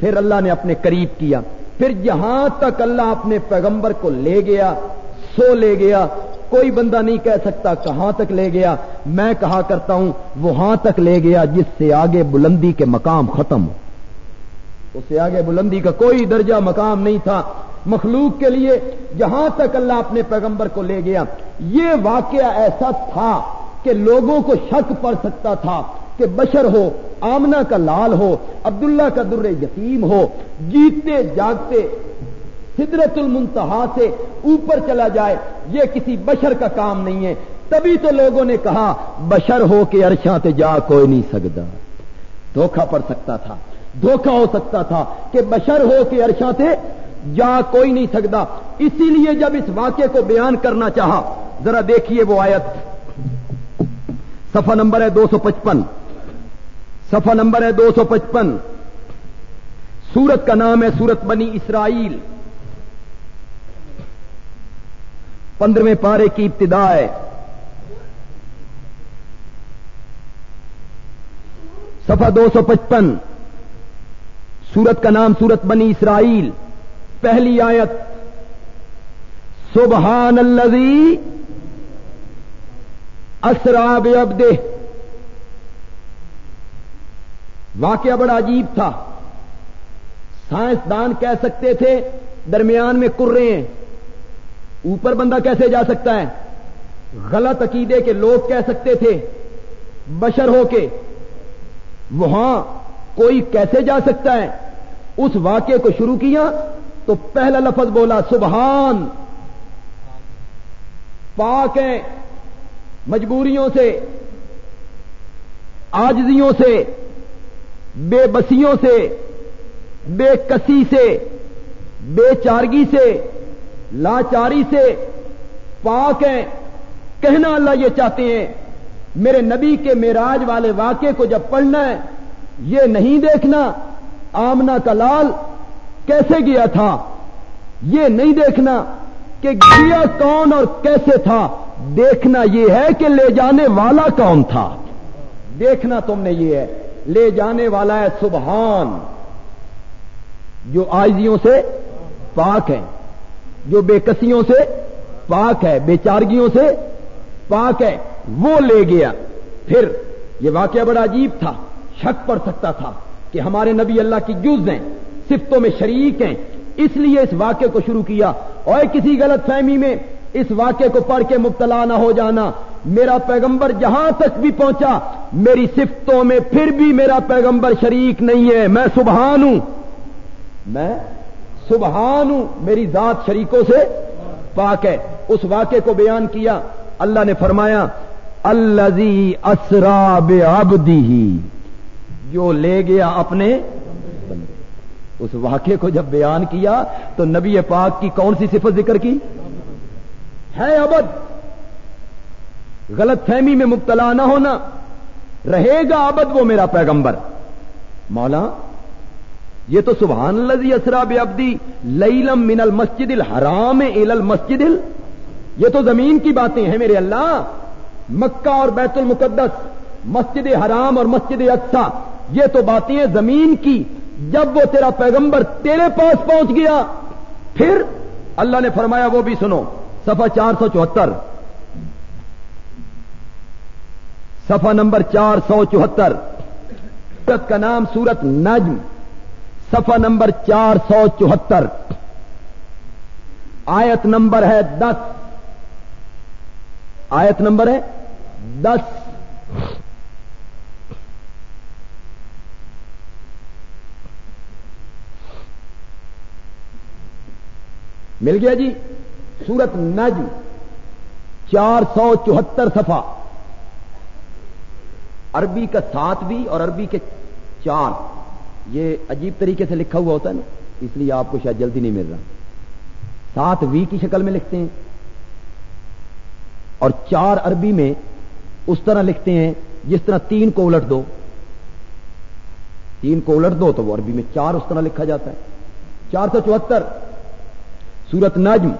پھر اللہ نے اپنے قریب کیا۔ پھر جہاں تک اللہ اپنے پیغمبر کو لے گیا، سو لے گیا کوئی بندہ نہیں کہہ سکتا کہاں تک لے گیا، میں کہا کرتا ہوں وہاں تک لے گیا جس سے آگے بلندی کے مقام ختم ہو۔ اس سے آگے بلندی کا کوئی درجہ مقام نہیں تھا۔ مخلوق کے لیے جہاں تک اللہ اپنے پیغمبر کو لے گیا، یہ واقعہ ایسا تھا کہ لوگوں کو شک پڑ سکتا تھا کہ بشر ہو آمنا کا لال ہو، عبداللہ کا در یتیم ہو جیتے جاگتے سدرت المنتہا سے اوپر چلا جائے۔ یہ کسی بشر کا کام نہیں ہے۔ تبھی تو لوگوں نے کہا، بشر ہو کے ارشاں تے جا کوئی نہیں سکتا دھوکہ پڑ سکتا تھا۔ دھوکہ ہو سکتا تھا کہ بشر ہو کے ارشاں تے جا کوئی نہیں سکتا اسی لیے جب اس واقعے کو بیان کرنا چاہا، ذرا دیکھیے وہ آیت۔ صفحہ نمبر ہے دو سو پچپن۔ صفحہ نمبر ہے دو سو پچپن۔ سورت کا نام ہے سورت بنی اسرائیل۔ پندرہویں پارے کی ابتدا ہے۔ سفا دو سو پچپن۔ سورت کا نام سورت بنی اسرائیل۔ پہلی آیت۔ سبحان الذی اسراب اب واقعہ بڑا عجیب تھا۔ سائنسدان کہہ سکتے تھے، درمیان میں کر رہے ہیں۔ اوپر بندہ کیسے جا سکتا ہے؟ غلط عقیدے کے لوگ کہہ سکتے تھے، بشر ہو کے۔ وہاں کوئی کیسے جا سکتا ہے؟ اس واقعے کو شروع کیا تو پہلا لفظ بولا، سبحان۔ پاک ہے مجبوریوں سے، آجزیوں سے، بے بسیوں سے، بے کسی سے، بے چارگی سے۔ لاچاری سے پاک ہیں۔ کہنا اللہ یہ چاہتے ہیں، میرے نبی کے میراج والے واقعے کو جب پڑھنا ہے، یہ نہیں دیکھنا۔ آمنا کا لال کیسے گیا تھا؟ یہ نہیں دیکھنا کہ گیا کون اور کیسے تھا۔ دیکھنا یہ ہے کہ لے جانے والا کون تھا۔ دیکھنا تم نے یہ ہے، لے جانے والا ہے سبحان۔ جو آئزیوں سے پاک ہے جو بے کسیوں سے پاک ہے، بے چارگیوں سے پاک ہے، وہ لے گیا۔ پھر یہ واقعہ بڑا عجیب تھا، شک پڑ سکتا تھا کہ ہمارے نبی اللہ کی جز ہیں، صفتوں میں شریک ہیں۔ اس لیے اس واقعے کو شروع کیا۔ اور کسی غلط فہمی میں اس واقعے کو پڑھ کے مبتلا نہ ہو جانا۔ میرا پیغمبر جہاں تک بھی پہنچا، میری صفتوں میں پھر بھی میرا پیغمبر شریک نہیں ہے۔ میں سبحان ہوں۔ میں سبحان میری ذات شریکوں سے پاک ہے۔ اس واقعے کو بیان کیا، اللہ نے فرمایا الزی اسرا بے جو لے گیا اپنے اس واقعے کو جب بیان کیا تو نبی پاک کی کون سی صفت ذکر کی؟ ہے ابد غلط فہمی میں مبتلا نہ ہونا۔ رہے گا ابد وہ میرا پیغمبر۔ مولا یہ تو سبحان الزی اسرا بے ابدی لم من المسجد الحرام ال المسجد یہ تو زمین کی باتیں ہیں میرے اللہ۔ مکہ اور بیت المقدس، مسجد حرام اور مسجد اقسا یہ تو باتیں ہیں زمین کی۔ جب وہ تیرا پیغمبر تیرے پاس پہنچ گیا، پھر اللہ نے فرمایا وہ بھی سنو سفا چار سو چوہتر۔ سفا نمبر چار سو چوہتر۔ سورت کا نام سورت نجم۔ سفا نمبر چار سو چوہتر۔ آیت نمبر ہے دس۔ آیت نمبر ہے دس۔ مل گیا جی؟ سورت نج چار سو چوہتر سفا عربی کا سات بھی اور عربی کے چار۔ یہ عجیب طریقے سے لکھا ہوا ہوتا ہے نا، اس لیے آپ کو شاید جلدی نہیں مل رہا۔ سات وی کی شکل میں لکھتے ہیں۔ اور چار عربی میں اس طرح لکھتے ہیں جس طرح تین کو الٹ دو۔ تین کو الٹ دو تو وہ عربی میں چار اس طرح لکھا جاتا ہے۔ چار سو چوہتر۔ سورت نجم۔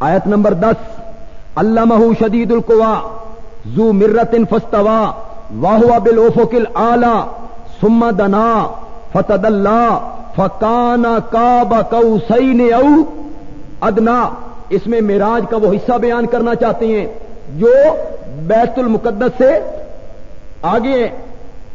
آیت نمبر دس۔ اللہ شدید القوا۔ زو مرت ان فستوا واہ بل اوفوکل آلہ سما دنا فتد اللہ فکانا کابا کو سی او ادنا۔ اس میں میراج کا وہ حصہ بیان کرنا چاہتے ہیں جو بیت المقدس سے آگے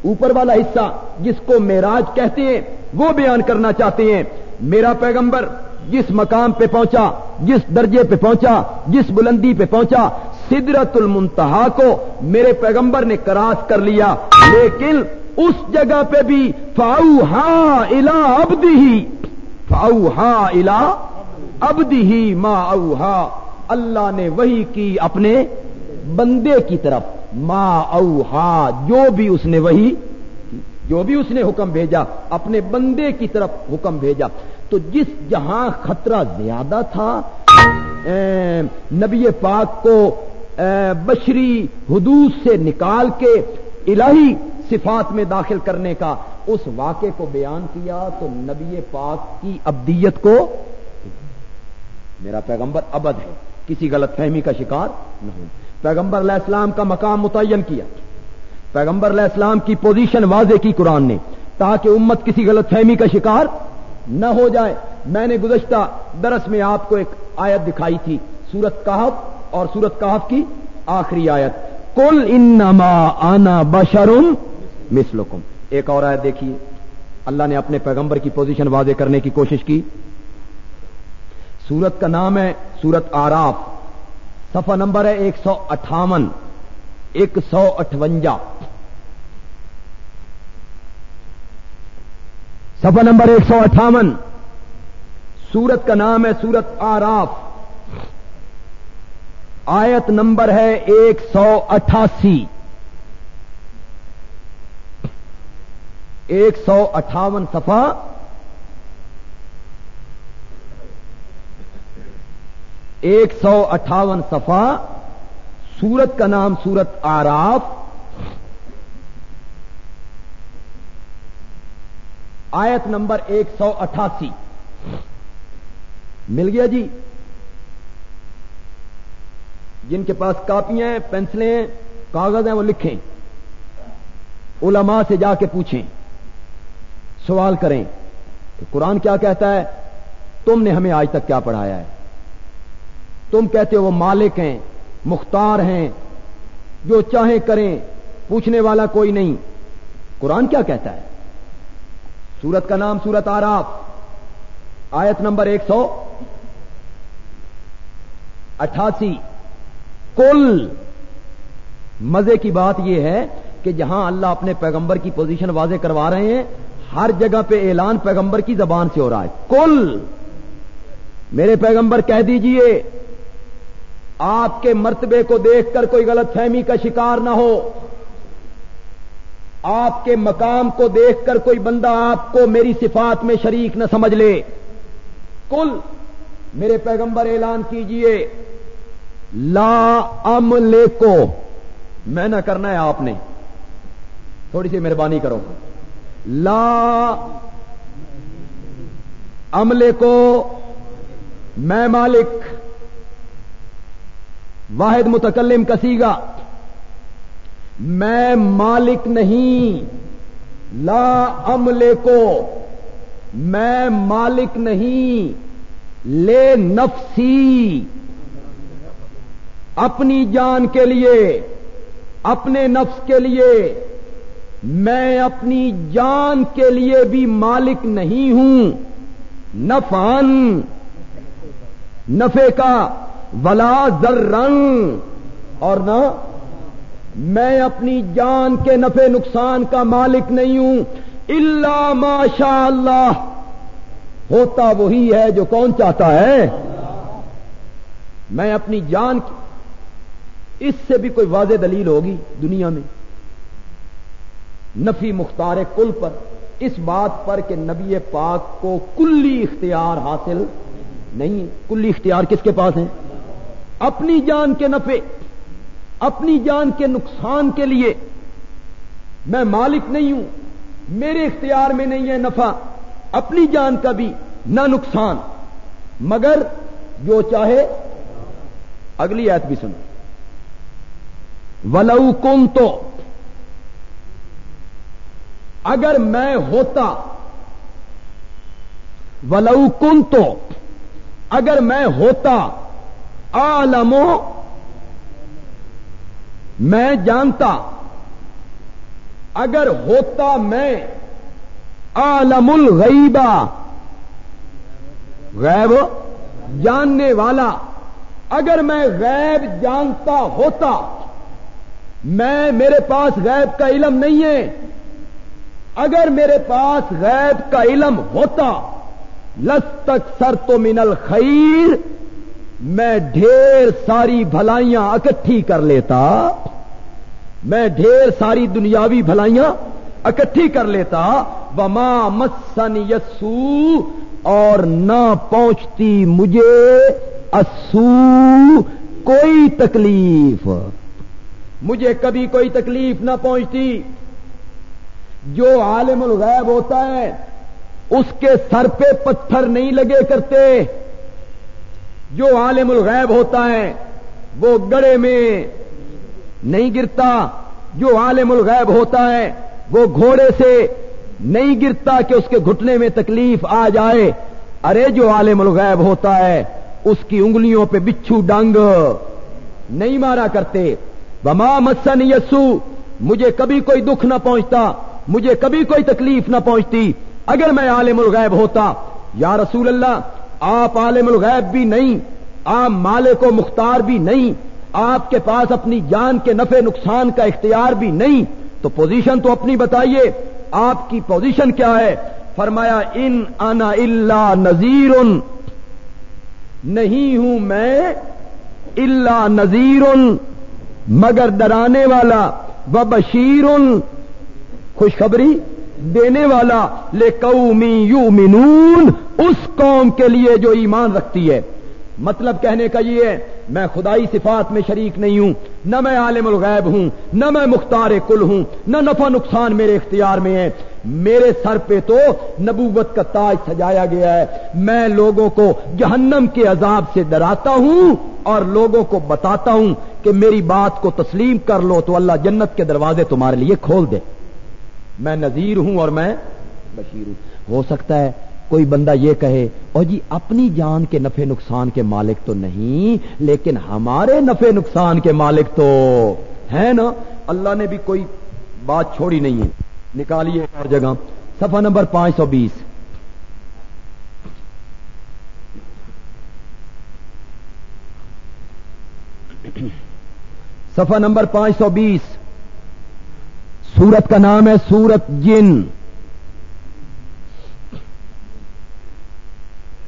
اوپر والا حصہ جس کو میراج کہتے ہیں، وہ بیان کرنا چاہتے ہیں۔ میرا پیغمبر جس مقام پہ پہنچا، جس درجے پہ پہنچا، جس بلندی پہ پہنچا، سدرت المنتہا کو میرے پیغمبر نے کراس کر لیا۔ لیکن اس جگہ پہ بھی فاؤ ہا الا ابدی ہی فاؤ ہا الا ابدی ہی ما اوہا اللہ نے وہی کی اپنے بندے کی طرف۔ ما اوہا جو بھی اس نے وہی جو بھی اس نے حکم بھیجا، اپنے بندے کی طرف حکم بھیجا۔ تو جس جہاں خطرہ زیادہ تھا نبی پاک کو بشری حدود سے نکال کے الہی صفات میں داخل کرنے کا اس واقعے کو بیان کیا تو نبی پاک کی ابدیت کو میرا پیغمبر ابد ہے، کسی غلط فہمی کا شکار نہ ہو پیغمبر علیہ السلام کا مقام متعین کیا۔ پیغمبر علیہ السلام کی پوزیشن واضح کی قرآن نے، تاکہ امت کسی غلط فہمی کا شکار نہ ہو جائے۔ میں نے گزشتہ درس میں آپ کو ایک آیت دکھائی تھی، سورت کہف اور سورت کہف کی آخری آیت۔ کل انما آنا بشرم مسلکم ایک اور آیت دیکھیے۔ اللہ نے اپنے پیغمبر کی پوزیشن واضح کرنے کی کوشش کی۔ سورت کا نام ہے سورت آراف۔ صفحہ نمبر ہے ایک سو اٹھاون۔ ایک سو اٹھونجا۔ سفر نمبر ایک سو اٹھاون۔ سورت کا نام ہے سورت آراف۔ آیت نمبر ہے ایک سو اٹھاسی۔ ایک سو اٹھاون سفا ایک سو اٹھاون سفا سورت کا نام سورت آراف آیت نمبر ایک سو اٹھاسی مل گیا جی جن کے پاس کاپیاں ہیں، پینسلیں ہیں کاغذ ہیں، وہ لکھیں، علماء سے جا کے پوچھیں۔ سوال کریں کہ قرآن کیا کہتا ہے؟ تم نے ہمیں آج تک کیا پڑھایا ہے؟ تم کہتے ہو وہ مالک ہیں، مختار ہیں، جو چاہیں کریں، پوچھنے والا کوئی نہیں۔ قرآن کیا کہتا ہے؟ سورت کا نام سورت آراف، آیت نمبر ایک سو اٹھاسی۔ کل مزے کی بات یہ ہے کہ جہاں اللہ اپنے پیغمبر کی پوزیشن واضح کروا رہے ہیں ہر جگہ پہ اعلان پیغمبر کی زبان سے ہو رہا ہے۔ کل میرے پیغمبر کہہ دیجیے، آپ کے مرتبے کو دیکھ کر کوئی غلط فہمی کا شکار نہ ہو۔ آپ کے مقام کو دیکھ کر کوئی بندہ آپ کو میری صفات میں شریک نہ سمجھ لے۔ کل میرے پیغمبر اعلان کیجیے، لا ام لے کو میں نہ کرنا ہے آپ نے۔ تھوڑی سی مہربانی کرو۔ لا عملے کو میں مالک واحد متکلم کسی گا میں مالک نہیں لا عملے کو میں مالک نہیں لے نفسی اپنی جان کے لیے اپنے نفس کے لیے میں اپنی جان کے لیے بھی مالک نہیں ہوں۔ نفان نفے کا ولا ذر رنگ اور نہ، میں اپنی جان کے نفے نقصان کا مالک نہیں ہوں۔ اللہ ماشاء اللہ۔ ہوتا وہی ہے جو کون چاہتا ہے۔ میں اپنی جان کی اس سے بھی کوئی واضح دلیل ہوگی دنیا میں۔ نفی مختار کل پر اس بات پر کہ نبی پاک کو کلی اختیار حاصل نہیں۔ کلی اختیار کس کے پاس ہے اپنی جان کے نفے اپنی جان کے نقصان کے لیے۔ میں مالک نہیں ہوں، میرے اختیار میں نہیں ہے نفع، اپنی جان کا بھی نہ نقصان۔ مگر جو چاہے، اگلی ایت بھی سنو۔ ولو کم تو اگر میں ہوتا ولو کن تو اگر میں ہوتا عالمو میں جانتا، اگر ہوتا میں عالم الغیبا غیب جاننے والا، اگر میں غیب جانتا ہوتا، میں میرے پاس غیب کا علم نہیں ہے اگر میرے پاس غیب کا علم ہوتا لس تک سر تو من الخیر، میں ڈھیر ساری بھلائیاں اکٹھی کر لیتا، میں ڈھیر ساری دنیاوی بھلائیاں اکٹھی کر لیتا، وما مسن یسو اور نہ پہنچتی مجھے اسو کوئی تکلیف۔ مجھے کبھی کوئی تکلیف نہ پہنچتی۔ جو عالم الغیب ہوتا ہے، اس کے سر پہ پتھر نہیں لگے کرتے۔ جو عالم الغیب ہوتا ہے، وہ گڑے میں نہیں گرتا۔ جو عالم الغیب ہوتا ہے، وہ گھوڑے سے نہیں گرتا کہ اس کے گھٹنے میں تکلیف آ جائے۔ ارے، جو عالم الغیب ہوتا ہے، اس کی انگلیوں پہ بچھو ڈنگ نہیں مارا کرتے۔ بما مسن یسو مجھے کبھی کوئی دکھ نہ پہنچتا۔ مجھے کبھی کوئی تکلیف نہ پہنچتی۔ اگر میں عالم الغیب ہوتا، یا رسول اللہ، آپ عالم الغیب بھی نہیں، آپ مالک و مختار بھی نہیں، آپ کے پاس اپنی جان کے نفع نقصان کا اختیار بھی نہیں، تو پوزیشن تو اپنی بتائیے، آپ کی پوزیشن کیا ہے؟ فرمایا، ان انا اللہ نذیر نہیں ہوں میں اللہ نذیر مگر ڈرانے والا و بشیر خوشخبری دینے والا لے قومی یو منون اس قوم کے لیے جو ایمان رکھتی ہے۔ مطلب کہنے کا یہ ہے، میں خدائی صفات میں شریک نہیں ہوں، نہ میں عالم الغیب ہوں، نہ میں مختار کل ہوں، نہ نفع نقصان میرے اختیار میں ہے۔ میرے سر پہ تو نبوت کا تاج سجایا گیا ہے۔ میں لوگوں کو جہنم کے عذاب سے ڈراتا ہوں اور لوگوں کو بتاتا ہوں کہ میری بات کو تسلیم کر لو تو اللہ جنت کے دروازے تمہارے لیے کھول دے۔ میں نذیر ہوں اور میں بشیر ہوں۔ ہو سکتا ہے کوئی بندہ یہ کہے، اور جی اپنی جان کے نفع نقصان کے مالک تو نہیں، لیکن ہمارے نفع نقصان کے مالک تو ہے نا؟ اللہ نے بھی کوئی بات چھوڑی نہیں ہے۔ نکالیے اور جگہ۔ سفا نمبر پانچ سو بیس۔ سفا نمبر پانچ سو بیس۔ سورت کا نام ہے سورت جن۔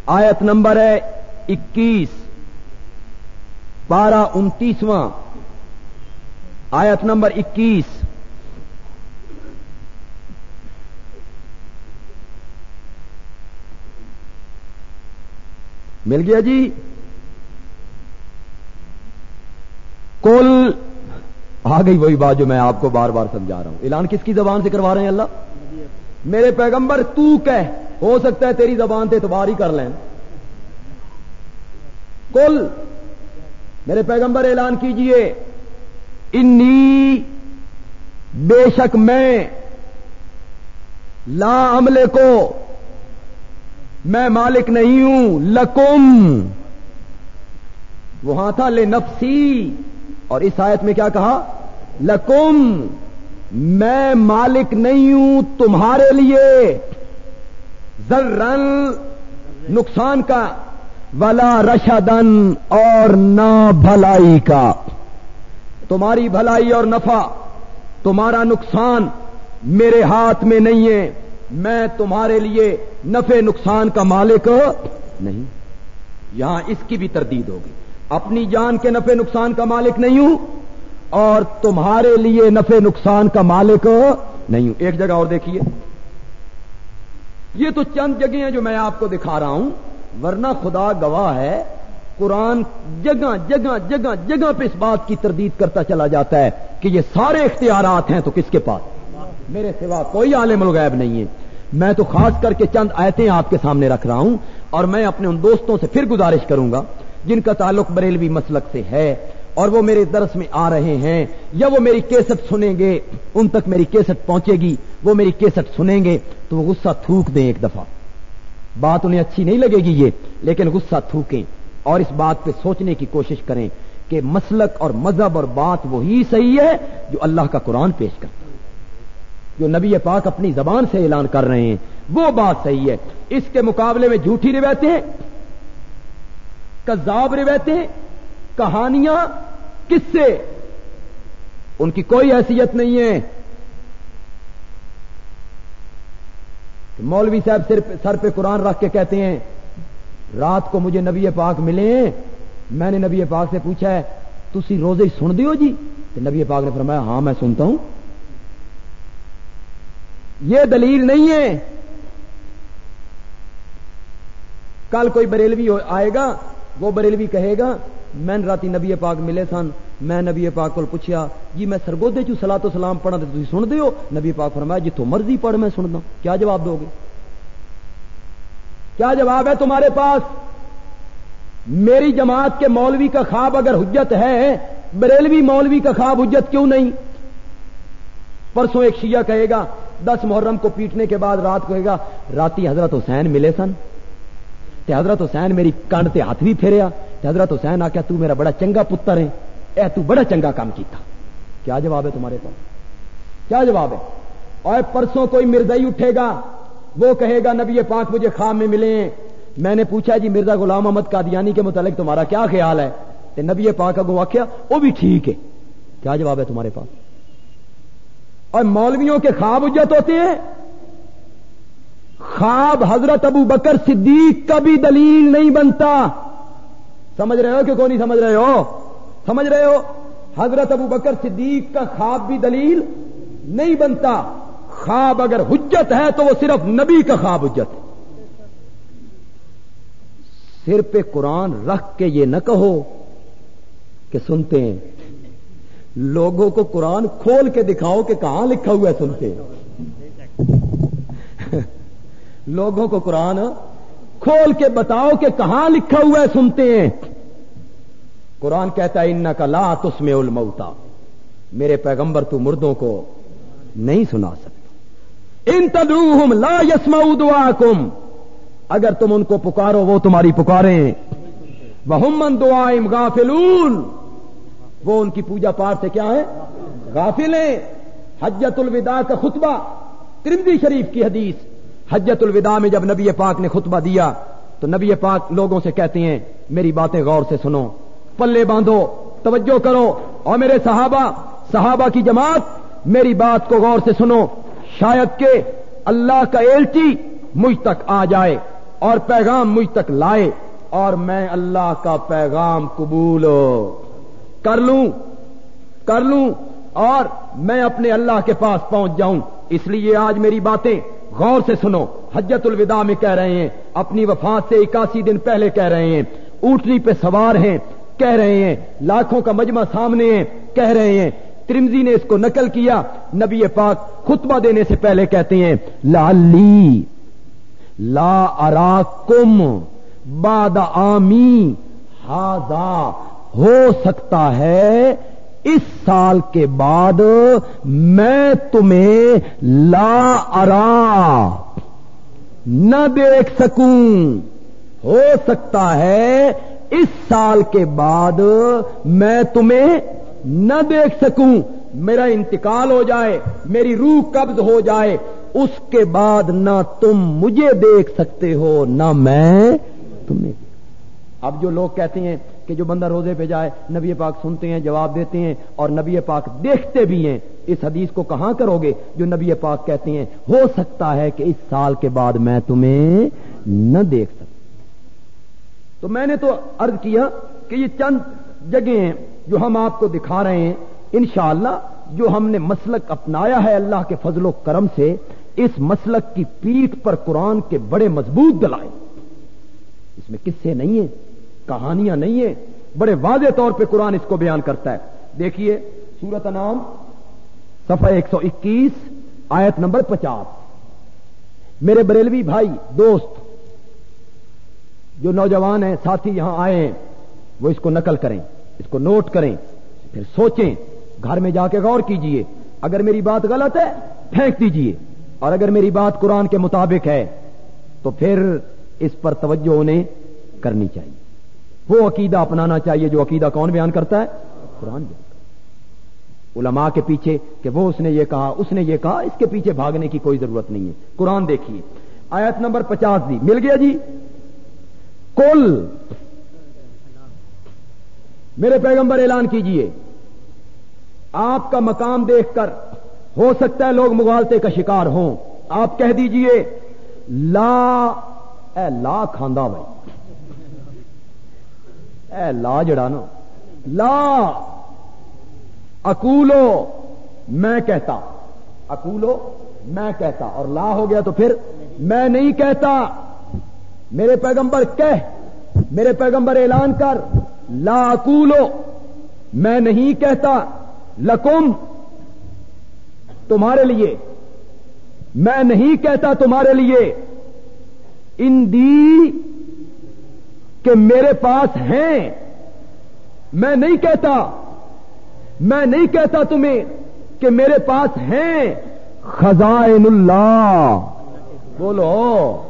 آیت نمبر ہے اکیس۔ بارہ انتیسواں۔ آیت نمبر اکیس۔ مل گیا جی؟ کل آ گئی وہی بات جو میں آپ کو بار بار سمجھا رہا ہوں۔ اعلان کس کی زبان سے کروا رہے ہیں اللہ؟ میرے پیغمبر، تو کہ ہو سکتا ہے تیری زبان سے اعتبار ہی کر لیں۔ کل میرے پیغمبر، اعلان کیجیے۔ انی، بے شک میں، لا عملے کو میں مالک نہیں ہوں، لکم۔ وہاں تھا لے نفسی اور اس آیت میں کیا کہا؟ لکم، میں مالک نہیں ہوں تمہارے لیے۔ ذرن، نقصان کا۔ ولا رشدن اور نہ بھلائی کا۔ تمہاری بھلائی اور نفع، تمہارا نقصان میرے ہاتھ میں نہیں ہے۔ میں تمہارے لیے نفع نقصان کا مالک نہیں۔ یہاں اس کی بھی تردید ہوگی۔ اپنی جان کے نفع نقصان کا مالک نہیں ہوں اور تمہارے لیے نفع نقصان کا مالک نہیں ہوں۔ ایک جگہ اور دیکھیے۔ یہ تو چند جگہ ہیں جو میں آپ کو دکھا رہا ہوں، ورنہ خدا گواہ ہے، قرآن جگہ جگہ جگہ جگہ پہ اس بات کی تردید کرتا چلا جاتا ہے کہ یہ سارے اختیارات ہیں، تو کس کے پاس؟ میرے سوا کوئی عالم الغیب نہیں ہے۔ میں تو خاص کر کے چند آیتیں آپ کے سامنے رکھ رہا ہوں اور میں اپنے ان دوستوں سے پھر گزارش کروں گا جن کا تعلق بریلوی مسلک سے ہے اور وہ میرے درس میں آ رہے ہیں یا وہ میری کیسٹ سنیں گے، ان تک میری کیسٹ پہنچے گی، وہ میری کیسٹ سنیں گے، تو وہ غصہ تھوک دیں ایک دفعہ۔ بات انہیں اچھی نہیں لگے گی یہ، لیکن غصہ تھوکیں اور اس بات پہ سوچنے کی کوشش کریں کہ مسلک اور مذہب اور بات وہی صحیح ہے جو اللہ کا قرآن پیش کرتا ہے۔ جو نبی پاک اپنی زبان سے اعلان کر رہے ہیں، وہ بات صحیح ہے۔ اس کے مقابلے میں جھوٹی روایتیں کذاب روایتیں، کہانیاں کس سے ان کی کوئی حیثیت نہیں ہے۔ مولوی صاحب سر پہ قرآن رکھ کے کہتے ہیں، رات کو مجھے نبی پاک ملے میں نے نبی پاک سے پوچھا ہے تھی روزے سن دیو جی؟ تو نبی پاک نے فرمایا ہاں میں سنتا ہوں۔ یہ دلیل نہیں ہے۔ کل کوئی بریلوی آئے گا وہ بریلوی کہے گا، میں راتی نبی پاک ملے سن، میں نبی پاک کو پوچھا جی میں سرگودے چو سلا تو سلام پڑھا تو تھی سن دیو نبی پاک فرمایا جتوں مرضی پڑھ میں سننا کیا جواب دو گے؟ کیا جواب ہے تمہارے پاس؟ میری جماعت کے مولوی کا خواب اگر حجت ہے، بریلوی مولوی کا خواب حجت کیوں نہیں؟ پرسوں ایک شیعہ کہے گا، دس محرم کو پیٹنے کے بعد رات کہے گا، راتی حضرت حسین ملے سن؟ تے حضرت حسین میری کنڈ تے ہاتھ بھی پھیریا تے حضرت حسین آ تو میرا بڑا چنگا پتر ہے۔ اے، تو بڑا چنگا کام کیتا۔ کیا جواب ہے تمہارے پاس کیا جواب ہے؟ اور پرسوں کوئی مرزائی اٹھے گا۔ وہ کہے گا، نبی پاک مجھے خواب میں ملے میں نے پوچھا جی مرزا غلام احمد قادیانی کے متعلق تمہارا کیا خیال ہے؟ کہ نبی پاک کا واقعہ وہ بھی ٹھیک ہے۔ کیا جواب ہے تمہارے پاس؟ اور مولویوں کے خواب اجت ہوتے ہیں۔ خواب حضرت ابو بکر صدیق کا بھی دلیل نہیں بنتا۔ سمجھ رہے ہو کہ کون نہیں سمجھ رہے ہو؟ سمجھ رہے ہو؟ حضرت ابو بکر صدیق کا خواب بھی دلیل نہیں بنتا۔ خواب اگر حجت ہے تو وہ صرف نبی کا خواب حجت ہے۔ سر پہ قرآن رکھ کے یہ نہ کہو کہ سنتے ہیں۔ لوگوں کو قرآن کھول کے دکھاؤ کہ کہاں لکھا ہوا ہے سنتے ہیں۔ لوگوں کو قرآن کھول کے بتاؤ کہ کہاں لکھا ہوا ہے سنتے ہیں۔ قرآن کہتا ہے ان کا لا تس میں المتا میرے پیغمبر، تو مردوں کو نہیں سنا سکتا ان تدروہم لا یسما دعاکم. اگر تم ان کو پکارو، وہ تمہاری پکاریں۔ وہ من دعائم غافلون. وہ ان کی پوجا پاٹ سے کیا ہے غافل ہیں۔ حجت الوداع کا خطبہ ترمدی شریف کی حدیث۔ حجت الوداع میں جب نبی پاک نے خطبہ دیا تو نبی پاک لوگوں سے کہتے ہیں، میری باتیں غور سے سنو، پلے باندھو، توجہ کرو، اور میرے صحابہ صحابہ کی جماعت، میری بات کو غور سے سنو، شاید کہ اللہ کا ایلچی مجھ تک آ جائے اور پیغام مجھ تک لائے اور میں اللہ کا پیغام قبول کر لوں کر لوں اور میں اپنے اللہ کے پاس پہنچ جاؤں۔ اس لیے آج میری باتیں غور سے سنو، حجت الوداع میں کہہ رہے ہیں، اپنی وفات سے اکاسی دن پہلے کہہ رہے ہیں، اونٹنی پہ سوار ہیں، کہہ رہے ہیں، لاکھوں کا مجمع سامنے ہیں، کہہ رہے ہیں ترمزی نے اس کو نقل کیا، نبی پاک خطبہ دینے سے پہلے کہتے ہیں لالی لا ارا کم باد آمی ہاضا ہو سکتا ہے اس سال کے بعد میں تمہیں لا ارا، نہ دیکھ سکوں۔ ہو سکتا ہے اس سال کے بعد میں تمہیں نہ دیکھ سکوں۔ میرا انتقال ہو جائے، میری روح قبض ہو جائے، اس کے بعد نہ تم مجھے دیکھ سکتے ہو، نہ میں تمہیں۔ اب جو لوگ کہتے ہیں کہ جو بندہ روزے پہ جائے، نبی پاک سنتے ہیں، جواب دیتے ہیں اور نبی پاک دیکھتے بھی ہیں۔ اس حدیث کو کہاں کرو گے؟ جو نبی پاک کہتے ہیں، ہو سکتا ہے کہ اس سال کے بعد میں تمہیں نہ دیکھ سکتا تو میں نے تو عرض کیا کہ یہ چند جگہ ہیں جو ہم آپ کو دکھا رہے ہیں۔ انشاءاللہ جو ہم نے مسلک اپنایا ہے اللہ کے فضل و کرم سے، اس مسلک کی پیٹ پر قرآن کے بڑے مضبوط دلائے اس میں قصے نہیں ہیں۔ کہانیاں نہیں ہیں، بڑے واضح طور پہ قرآن اس کو بیان کرتا ہے۔ دیکھیے سورت نام صفحہ ایک سو اکیس، آیت نمبر پچاس۔ میرے بریلوی بھائی، دوست، جو نوجوان ہیں، ساتھی یہاں آئے ہیں، وہ اس کو نقل کریں، اس کو نوٹ کریں، پھر سوچیں، گھر میں جا کے غور کیجیے۔ اگر میری بات غلط ہے، پھینک دیجیے۔ اور اگر میری بات قرآن کے مطابق ہے، تو پھر اس پر توجہ انہیں کرنی چاہیے۔ وہ عقیدہ اپنانا چاہیے جو عقیدہ کون بیان کرتا ہے؟ قرآن بیان کرتا علماء کے پیچھے کہ وہ اس نے یہ کہا، اس نے یہ کہا، اس کے پیچھے بھاگنے کی کوئی ضرورت نہیں ہے۔ قرآن دیکھیے۔ آیت نمبر پچاس دی۔ مل گیا جی؟ کل میرے پیغمبر اعلان کیجیے۔ آپ کا مقام دیکھ کر ہو سکتا ہے لوگ مغالطے کا شکار ہوں۔ آپ کہہ دیجیے، لا، اے لا کھاندا بھائی۔ اے لا جڑا نا لا، اکولو، میں کہتا، اکولو، میں کہتا، اور لا ہو گیا تو پھر میں نہیں کہتا، میرے پیغمبر کہہ، میرے پیغمبر اعلان کر، لا اکولو، میں نہیں کہتا، لکم، تمہارے لیے، میں نہیں کہتا تمہارے لیے ان دی کہ میرے پاس ہیں۔ میں نہیں کہتا، میں نہیں کہتا تمہیں کہ میرے پاس ہیں۔ خزائن اللہ۔ بولو،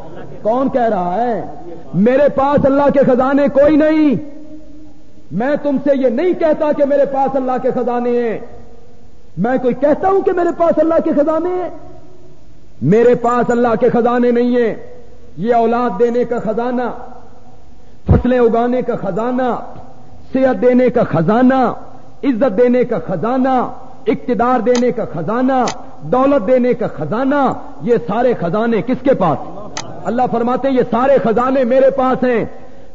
کون کہہ رہا ہے؟ میرے پاس اللہ کے خزانے کوئی نہیں۔ میں تم سے یہ نہیں کہتا کہ میرے پاس اللہ کے خزانے ہیں۔ میں کوئی کہتا ہوں کہ میرے پاس اللہ کے خزانے ہیں؟ میرے پاس اللہ کے خزانے نہیں ہیں۔ یہ اولاد دینے کا خزانہ فصلیں اگانے کا خزانہ صحت دینے کا خزانہ، عزت دینے کا خزانہ، اقتدار دینے کا خزانہ، دولت دینے کا خزانہ، یہ سارے خزانے کس کے پاس؟ اللہ فرماتے ہیں یہ سارے خزانے میرے پاس ہیں۔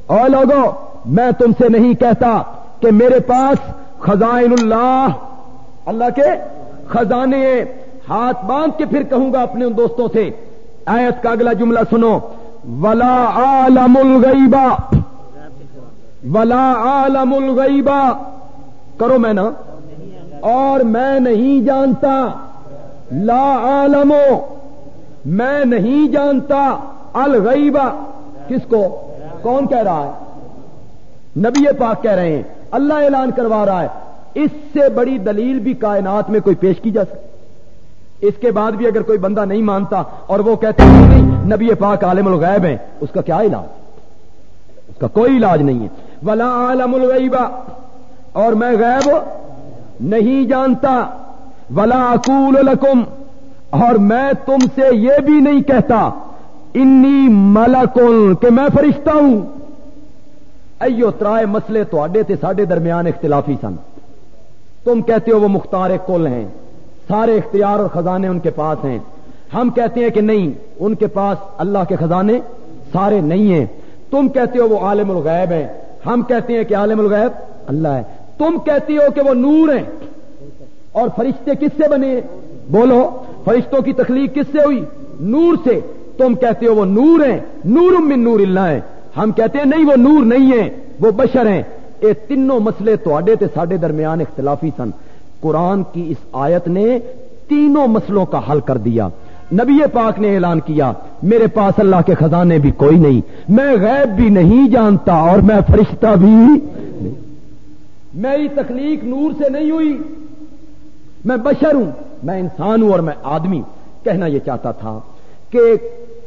اور لوگوں، میں تم سے نہیں کہتا کہ میرے پاس خزائن اللہ اللہ کے خزانے ہاتھ باندھ کے پھر کہوں گا اپنے ان دوستوں سے۔ آیت کا اگلا جملہ سنو۔ ولا عالم الغیبا ولا عالم الغیبا کرو میں نا۔ اور میں نہیں جانتا۔ لا عالمو میں نہیں جانتا۔ الغیبا کس کو؟ کون کہہ رہا ہے؟ نبی پاک کہہ رہے ہیں۔ اللہ اعلان کروا رہا ہے۔ اس سے بڑی دلیل بھی کائنات میں کوئی پیش کی جا سکتی۔ اس کے بعد بھی اگر کوئی بندہ نہیں مانتا اور وہ کہتے ہیں نہیں، نبی پاک عالم الغیب ہیں، اس کا کیا علاج؟ اس کا کوئی علاج نہیں ہے۔ ولا عالم الغیبا اور میں غیب نہیں جانتا۔ ولا اکول لکم اور میں تم سے یہ بھی نہیں کہتا۔ انی ملکل کہ میں فرشتہ ہوں۔ ایو ترائے مسئلے تو تھے ساڈے درمیان اختلافی سن۔ تم کہتے ہو وہ مختار کل ہیں۔ سارے اختیار اور خزانے ان کے پاس ہیں۔ ہم کہتے ہیں کہ نہیں، ان کے پاس اللہ کے خزانے سارے نہیں ہیں۔ تم کہتے ہو وہ عالم الغیب ہیں۔ ہم کہتے ہیں کہ عالم الغیب اللہ ہے۔ تم کہتی ہو کہ وہ نور ہیں۔ اور فرشتے کس سے بنے؟ بولو، فرشتوں کی تخلیق کس سے ہوئی؟ نور سے۔ تم کہتے ہو وہ نور ہیں۔ نور من نور اللہ ہے۔ ہم کہتے ہیں نہیں، وہ نور نہیں ہے وہ بشر ہیں۔ یہ تینوں مسئلے تے ساڈے درمیان اختلافی سن۔ قرآن کی اس آیت نے تینوں مسئلوں کا حل کر دیا۔ نبی پاک نے اعلان کیا، میرے پاس اللہ کے خزانے بھی کوئی نہیں، میں غیب بھی نہیں جانتا اور میں فرشتہ بھی نہیں۔ میری تخلیق نور سے نہیں ہوئی۔ میں بشر ہوں، میں انسان ہوں اور میں آدمی۔ کہنا یہ چاہتا تھا کہ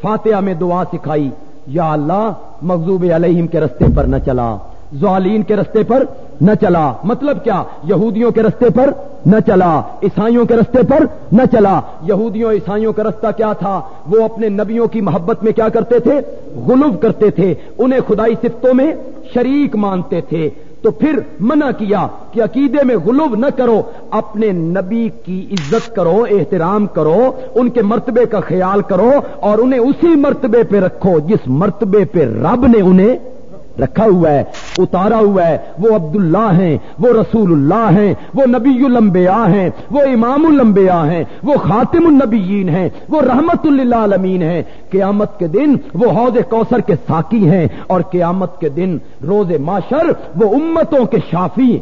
فاتحہ میں دعا سکھائی، یا اللہ مغزوب علیہم کے رستے پر نہ چلا زوالین کے رستے پر نہ چلا۔ مطلب کیا؟ یہودیوں کے رستے پر نہ چلا۔ عیسائیوں کے رستے پر نہ چلا۔ یہودیوں، عیسائیوں کا رستہ کیا تھا؟ وہ اپنے نبیوں کی محبت میں کیا کرتے تھے؟ غلوب کرتے تھے۔ انہیں خدائی صفتوں میں شریک مانتے تھے۔ تو پھر منع کیا کہ عقیدے میں غلوب نہ کرو۔ اپنے نبی کی عزت کرو، احترام کرو، ان کے مرتبے کا خیال کرو اور انہیں اسی مرتبے پہ رکھو جس مرتبے پہ رب نے انہیں رکھا ہوا ہے، اتارا ہوا ہے۔ وہ عبد اللہ ہیں، وہ رسول اللہ ہیں، وہ نبی الانبیاء ہیں، وہ امام الانبیاء ہیں، وہ خاتم النبیین ہیں، وہ رحمت اللہ عالمین ہیں۔ قیامت کے دن وہ حوض کوثر کے ساکی ہیں اور قیامت کے دن روز معاشر وہ امتوں کے شافی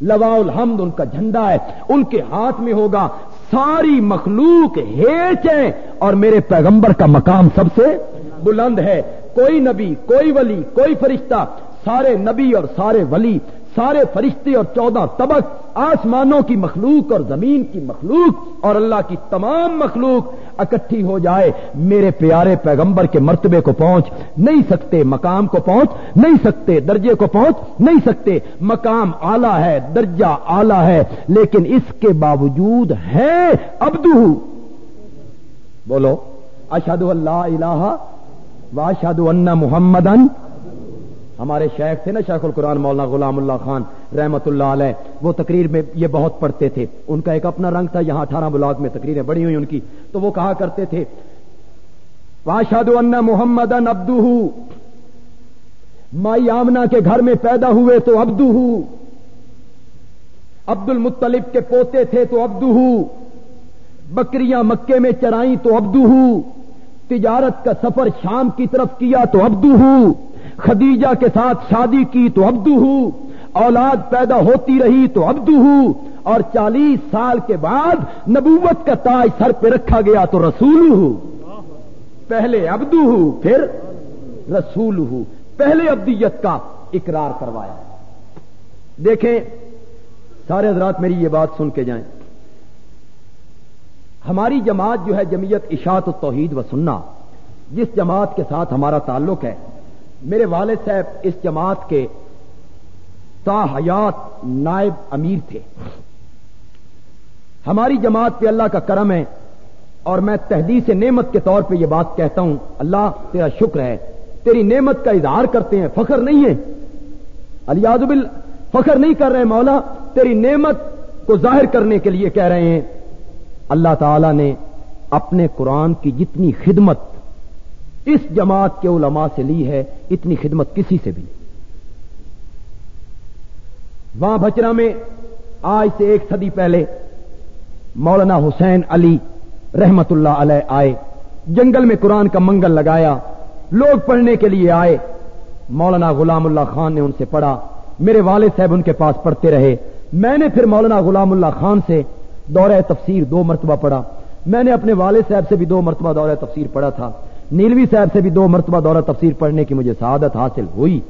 لوا الحمد ان کا جھنڈا ہے، ان کے ہاتھ میں ہوگا ساری مخلوق ہیچ ہے اور میرے پیغمبر کا مقام سب سے بلند ہے۔ کوئی نبی، کوئی ولی، کوئی فرشتہ، سارے نبی اور سارے ولی، سارے فرشتے اور چودہ طبق، آسمانوں کی مخلوق اور زمین کی مخلوق اور اللہ کی تمام مخلوق اکٹھی ہو جائے۔ میرے پیارے پیغمبر کے مرتبے کو پہنچ، نہیں سکتے مقام کو پہنچ، نہیں سکتے درجے کو پہنچ، نہیں سکتے مقام آلہ ہے، درجہ آلہ ہے، لیکن اس کے باوجود ہے ابدو بولو اشد اللہ الہ واشد ان محمد ہمارے شیخ تھے نا شیخ القرآن مولانا غلام اللہ خان رحمت اللہ علیہ، وہ تقریر میں یہ بہت پڑھتے تھے۔ ان کا ایک اپنا رنگ تھا، یہاں اٹھارہ بلاک میں تقریریں بڑی ہوئی ان کی۔ تو وہ کہا کرتے تھے واشد ان محمد ابدو مائی آمنا کے گھر میں پیدا ہوئے تو ابدو عبد المطلب کے پوتے تھے تو ابدو بکریاں مکے میں چرائیں تو ابدو تجارت کا سفر شام کی طرف کیا تو ابدو ہوں، خدیجہ کے ساتھ شادی کی تو ابدو ہوں، اولاد پیدا ہوتی رہی تو ابدو ہوں، اور چالیس سال کے بعد نبوت کا تاج سر پہ رکھا گیا تو رسول ہوں۔ پہلے ابدو ہوں، پھر رسول ہوں۔ پہلے ابدیت کا اقرار کروایا۔ دیکھیں، سارے حضرات میری یہ بات سن کے جائیں۔ ہماری جماعت جو ہے جمعیت اشاعت و توحید و سننا جس جماعت کے ساتھ ہمارا تعلق ہے، میرے والد صاحب اس جماعت کے تا حیات نائب امیر تھے۔ ہماری جماعت پہ اللہ کا کرم ہے اور میں تحدیث نعمت کے طور پہ یہ بات کہتا ہوں، اللہ تیرا شکر ہے۔ تیری نعمت کا اظہار کرتے ہیں، فخر نہیں ہے۔ الیاز بل فخر نہیں کر رہے مولا، تیری نعمت کو ظاہر کرنے کے لیے کہہ رہے ہیں۔ اللہ تعالی نے اپنے قرآن کی جتنی خدمت اس جماعت کے علماء سے لی ہے، اتنی خدمت کسی سے بھی نہیں۔ وہاں بچرا میں آج سے ایک صدی پہلے مولانا حسین علی رحمت اللہ علیہ آئے، جنگل میں قرآن کا منگل لگایا، لوگ پڑھنے کے لیے آئے۔ مولانا غلام اللہ خان نے ان سے پڑھا، میرے والد صاحب ان کے پاس پڑھتے رہے۔ میں نے پھر مولانا غلام اللہ خان سے دورہ تفسیر دو مرتبہ پڑھا۔ میں نے اپنے والد صاحب سے بھی دو مرتبہ دورہ تفسیر پڑھا تھا۔ نیلوی صاحب سے بھی دو مرتبہ دورہ تفسیر پڑھنے کی مجھے سعادت حاصل ہوئی۔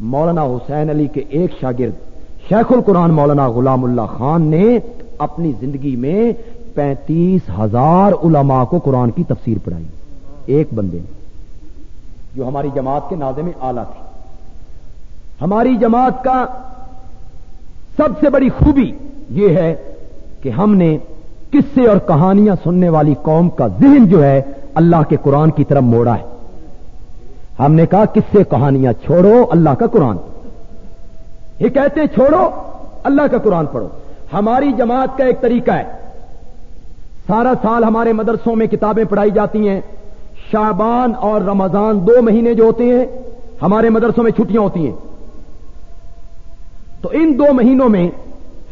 مولانا حسین علی کے ایک شاگرد، شیخ القرآن مولانا غلام اللہ خان نے اپنی زندگی میں پینتیس ہزار علماء کو قرآن کی تفسیر پڑھائی۔ ایک بندے نے، جو ہماری جماعت کے نازے میں آلہ تھی ہماری جماعت کا سب سے بڑی خوبی یہ ہے کہ ہم نے قصے اور کہانیاں سننے والی قوم کا ذہن جو ہے اللہ کے قرآن کی طرف موڑا ہے۔ ہم نے کہا قصے کہانیاں چھوڑو، اللہ کا قرآن۔ یہ کہتے چھوڑو، اللہ کا قرآن پڑھو۔ ہماری جماعت کا ایک طریقہ ہے۔ سارا سال ہمارے مدرسوں میں کتابیں پڑھائی جاتی ہیں۔ شابان اور رمضان دو مہینے جو ہوتے ہیں، ہمارے مدرسوں میں چھٹیاں ہوتی ہیں۔ تو ان دو مہینوں میں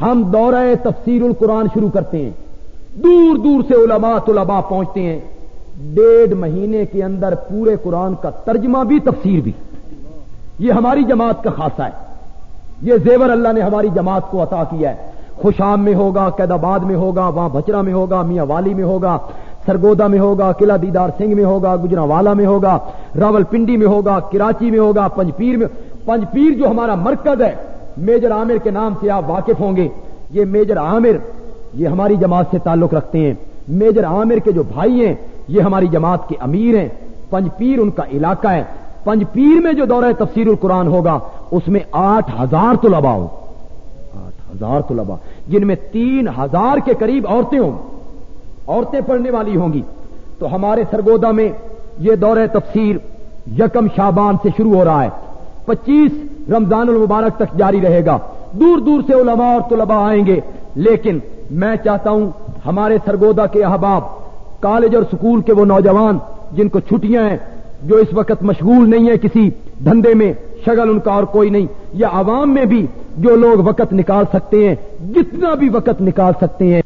ہم دورہ تفسیر القرآن شروع کرتے ہیں۔ دور دور سے علماء طلباء پہنچتے ہیں۔ ڈیڑھ مہینے کے اندر پورے قرآن کا ترجمہ بھی، تفسیر بھی۔ یہ ہماری جماعت کا خاصہ ہے۔ یہ زیور اللہ نے ہماری جماعت کو عطا کیا ہے۔ خوشام میں ہوگا قید آباد میں ہوگا، وہاں بچرا میں ہوگا، میاں والی میں ہوگا، سرگودا میں ہوگا، قلعہ دیدار سنگھ میں ہوگا گجرا والا میں ہوگا راول پنڈی میں ہوگا، کراچی میں ہوگا، پنجپیر میں پنجپیر جو ہمارا مرکز ہے میجر عامر کے نام سے آپ واقف ہوں گے۔ یہ میجر عامر، یہ ہماری جماعت سے تعلق رکھتے ہیں۔ میجر عامر کے جو بھائی ہیں، یہ ہماری جماعت کے امیر ہیں۔ پنجپیر ان کا علاقہ ہے۔ پنجپیر میں جو دورہ تفسیر القرآن ہوگا، اس میں آٹھ ہزار طلبا ہو آٹھ ہزار طلبا جن میں تین ہزار کے قریب عورتیں ہوں۔ عورتیں پڑھنے والی ہوں گی۔ تو ہمارے سرگودا میں یہ دورہ تفسیر یکم شابان سے شروع ہو رہا ہے۔ پچیس رمضان المبارک تک جاری رہے گا۔ دور دور سے علماء اور طلباء آئیں گے۔ لیکن میں چاہتا ہوں ہمارے سرگودا کے احباب، کالج اور سکول کے وہ نوجوان جن کو چھٹیاں ہیں، جو اس وقت مشغول نہیں ہے کسی دھندے میں شگل ان کا اور کوئی نہیں، یا عوام میں بھی جو لوگ وقت نکال سکتے ہیں، جتنا بھی وقت نکال سکتے ہیں۔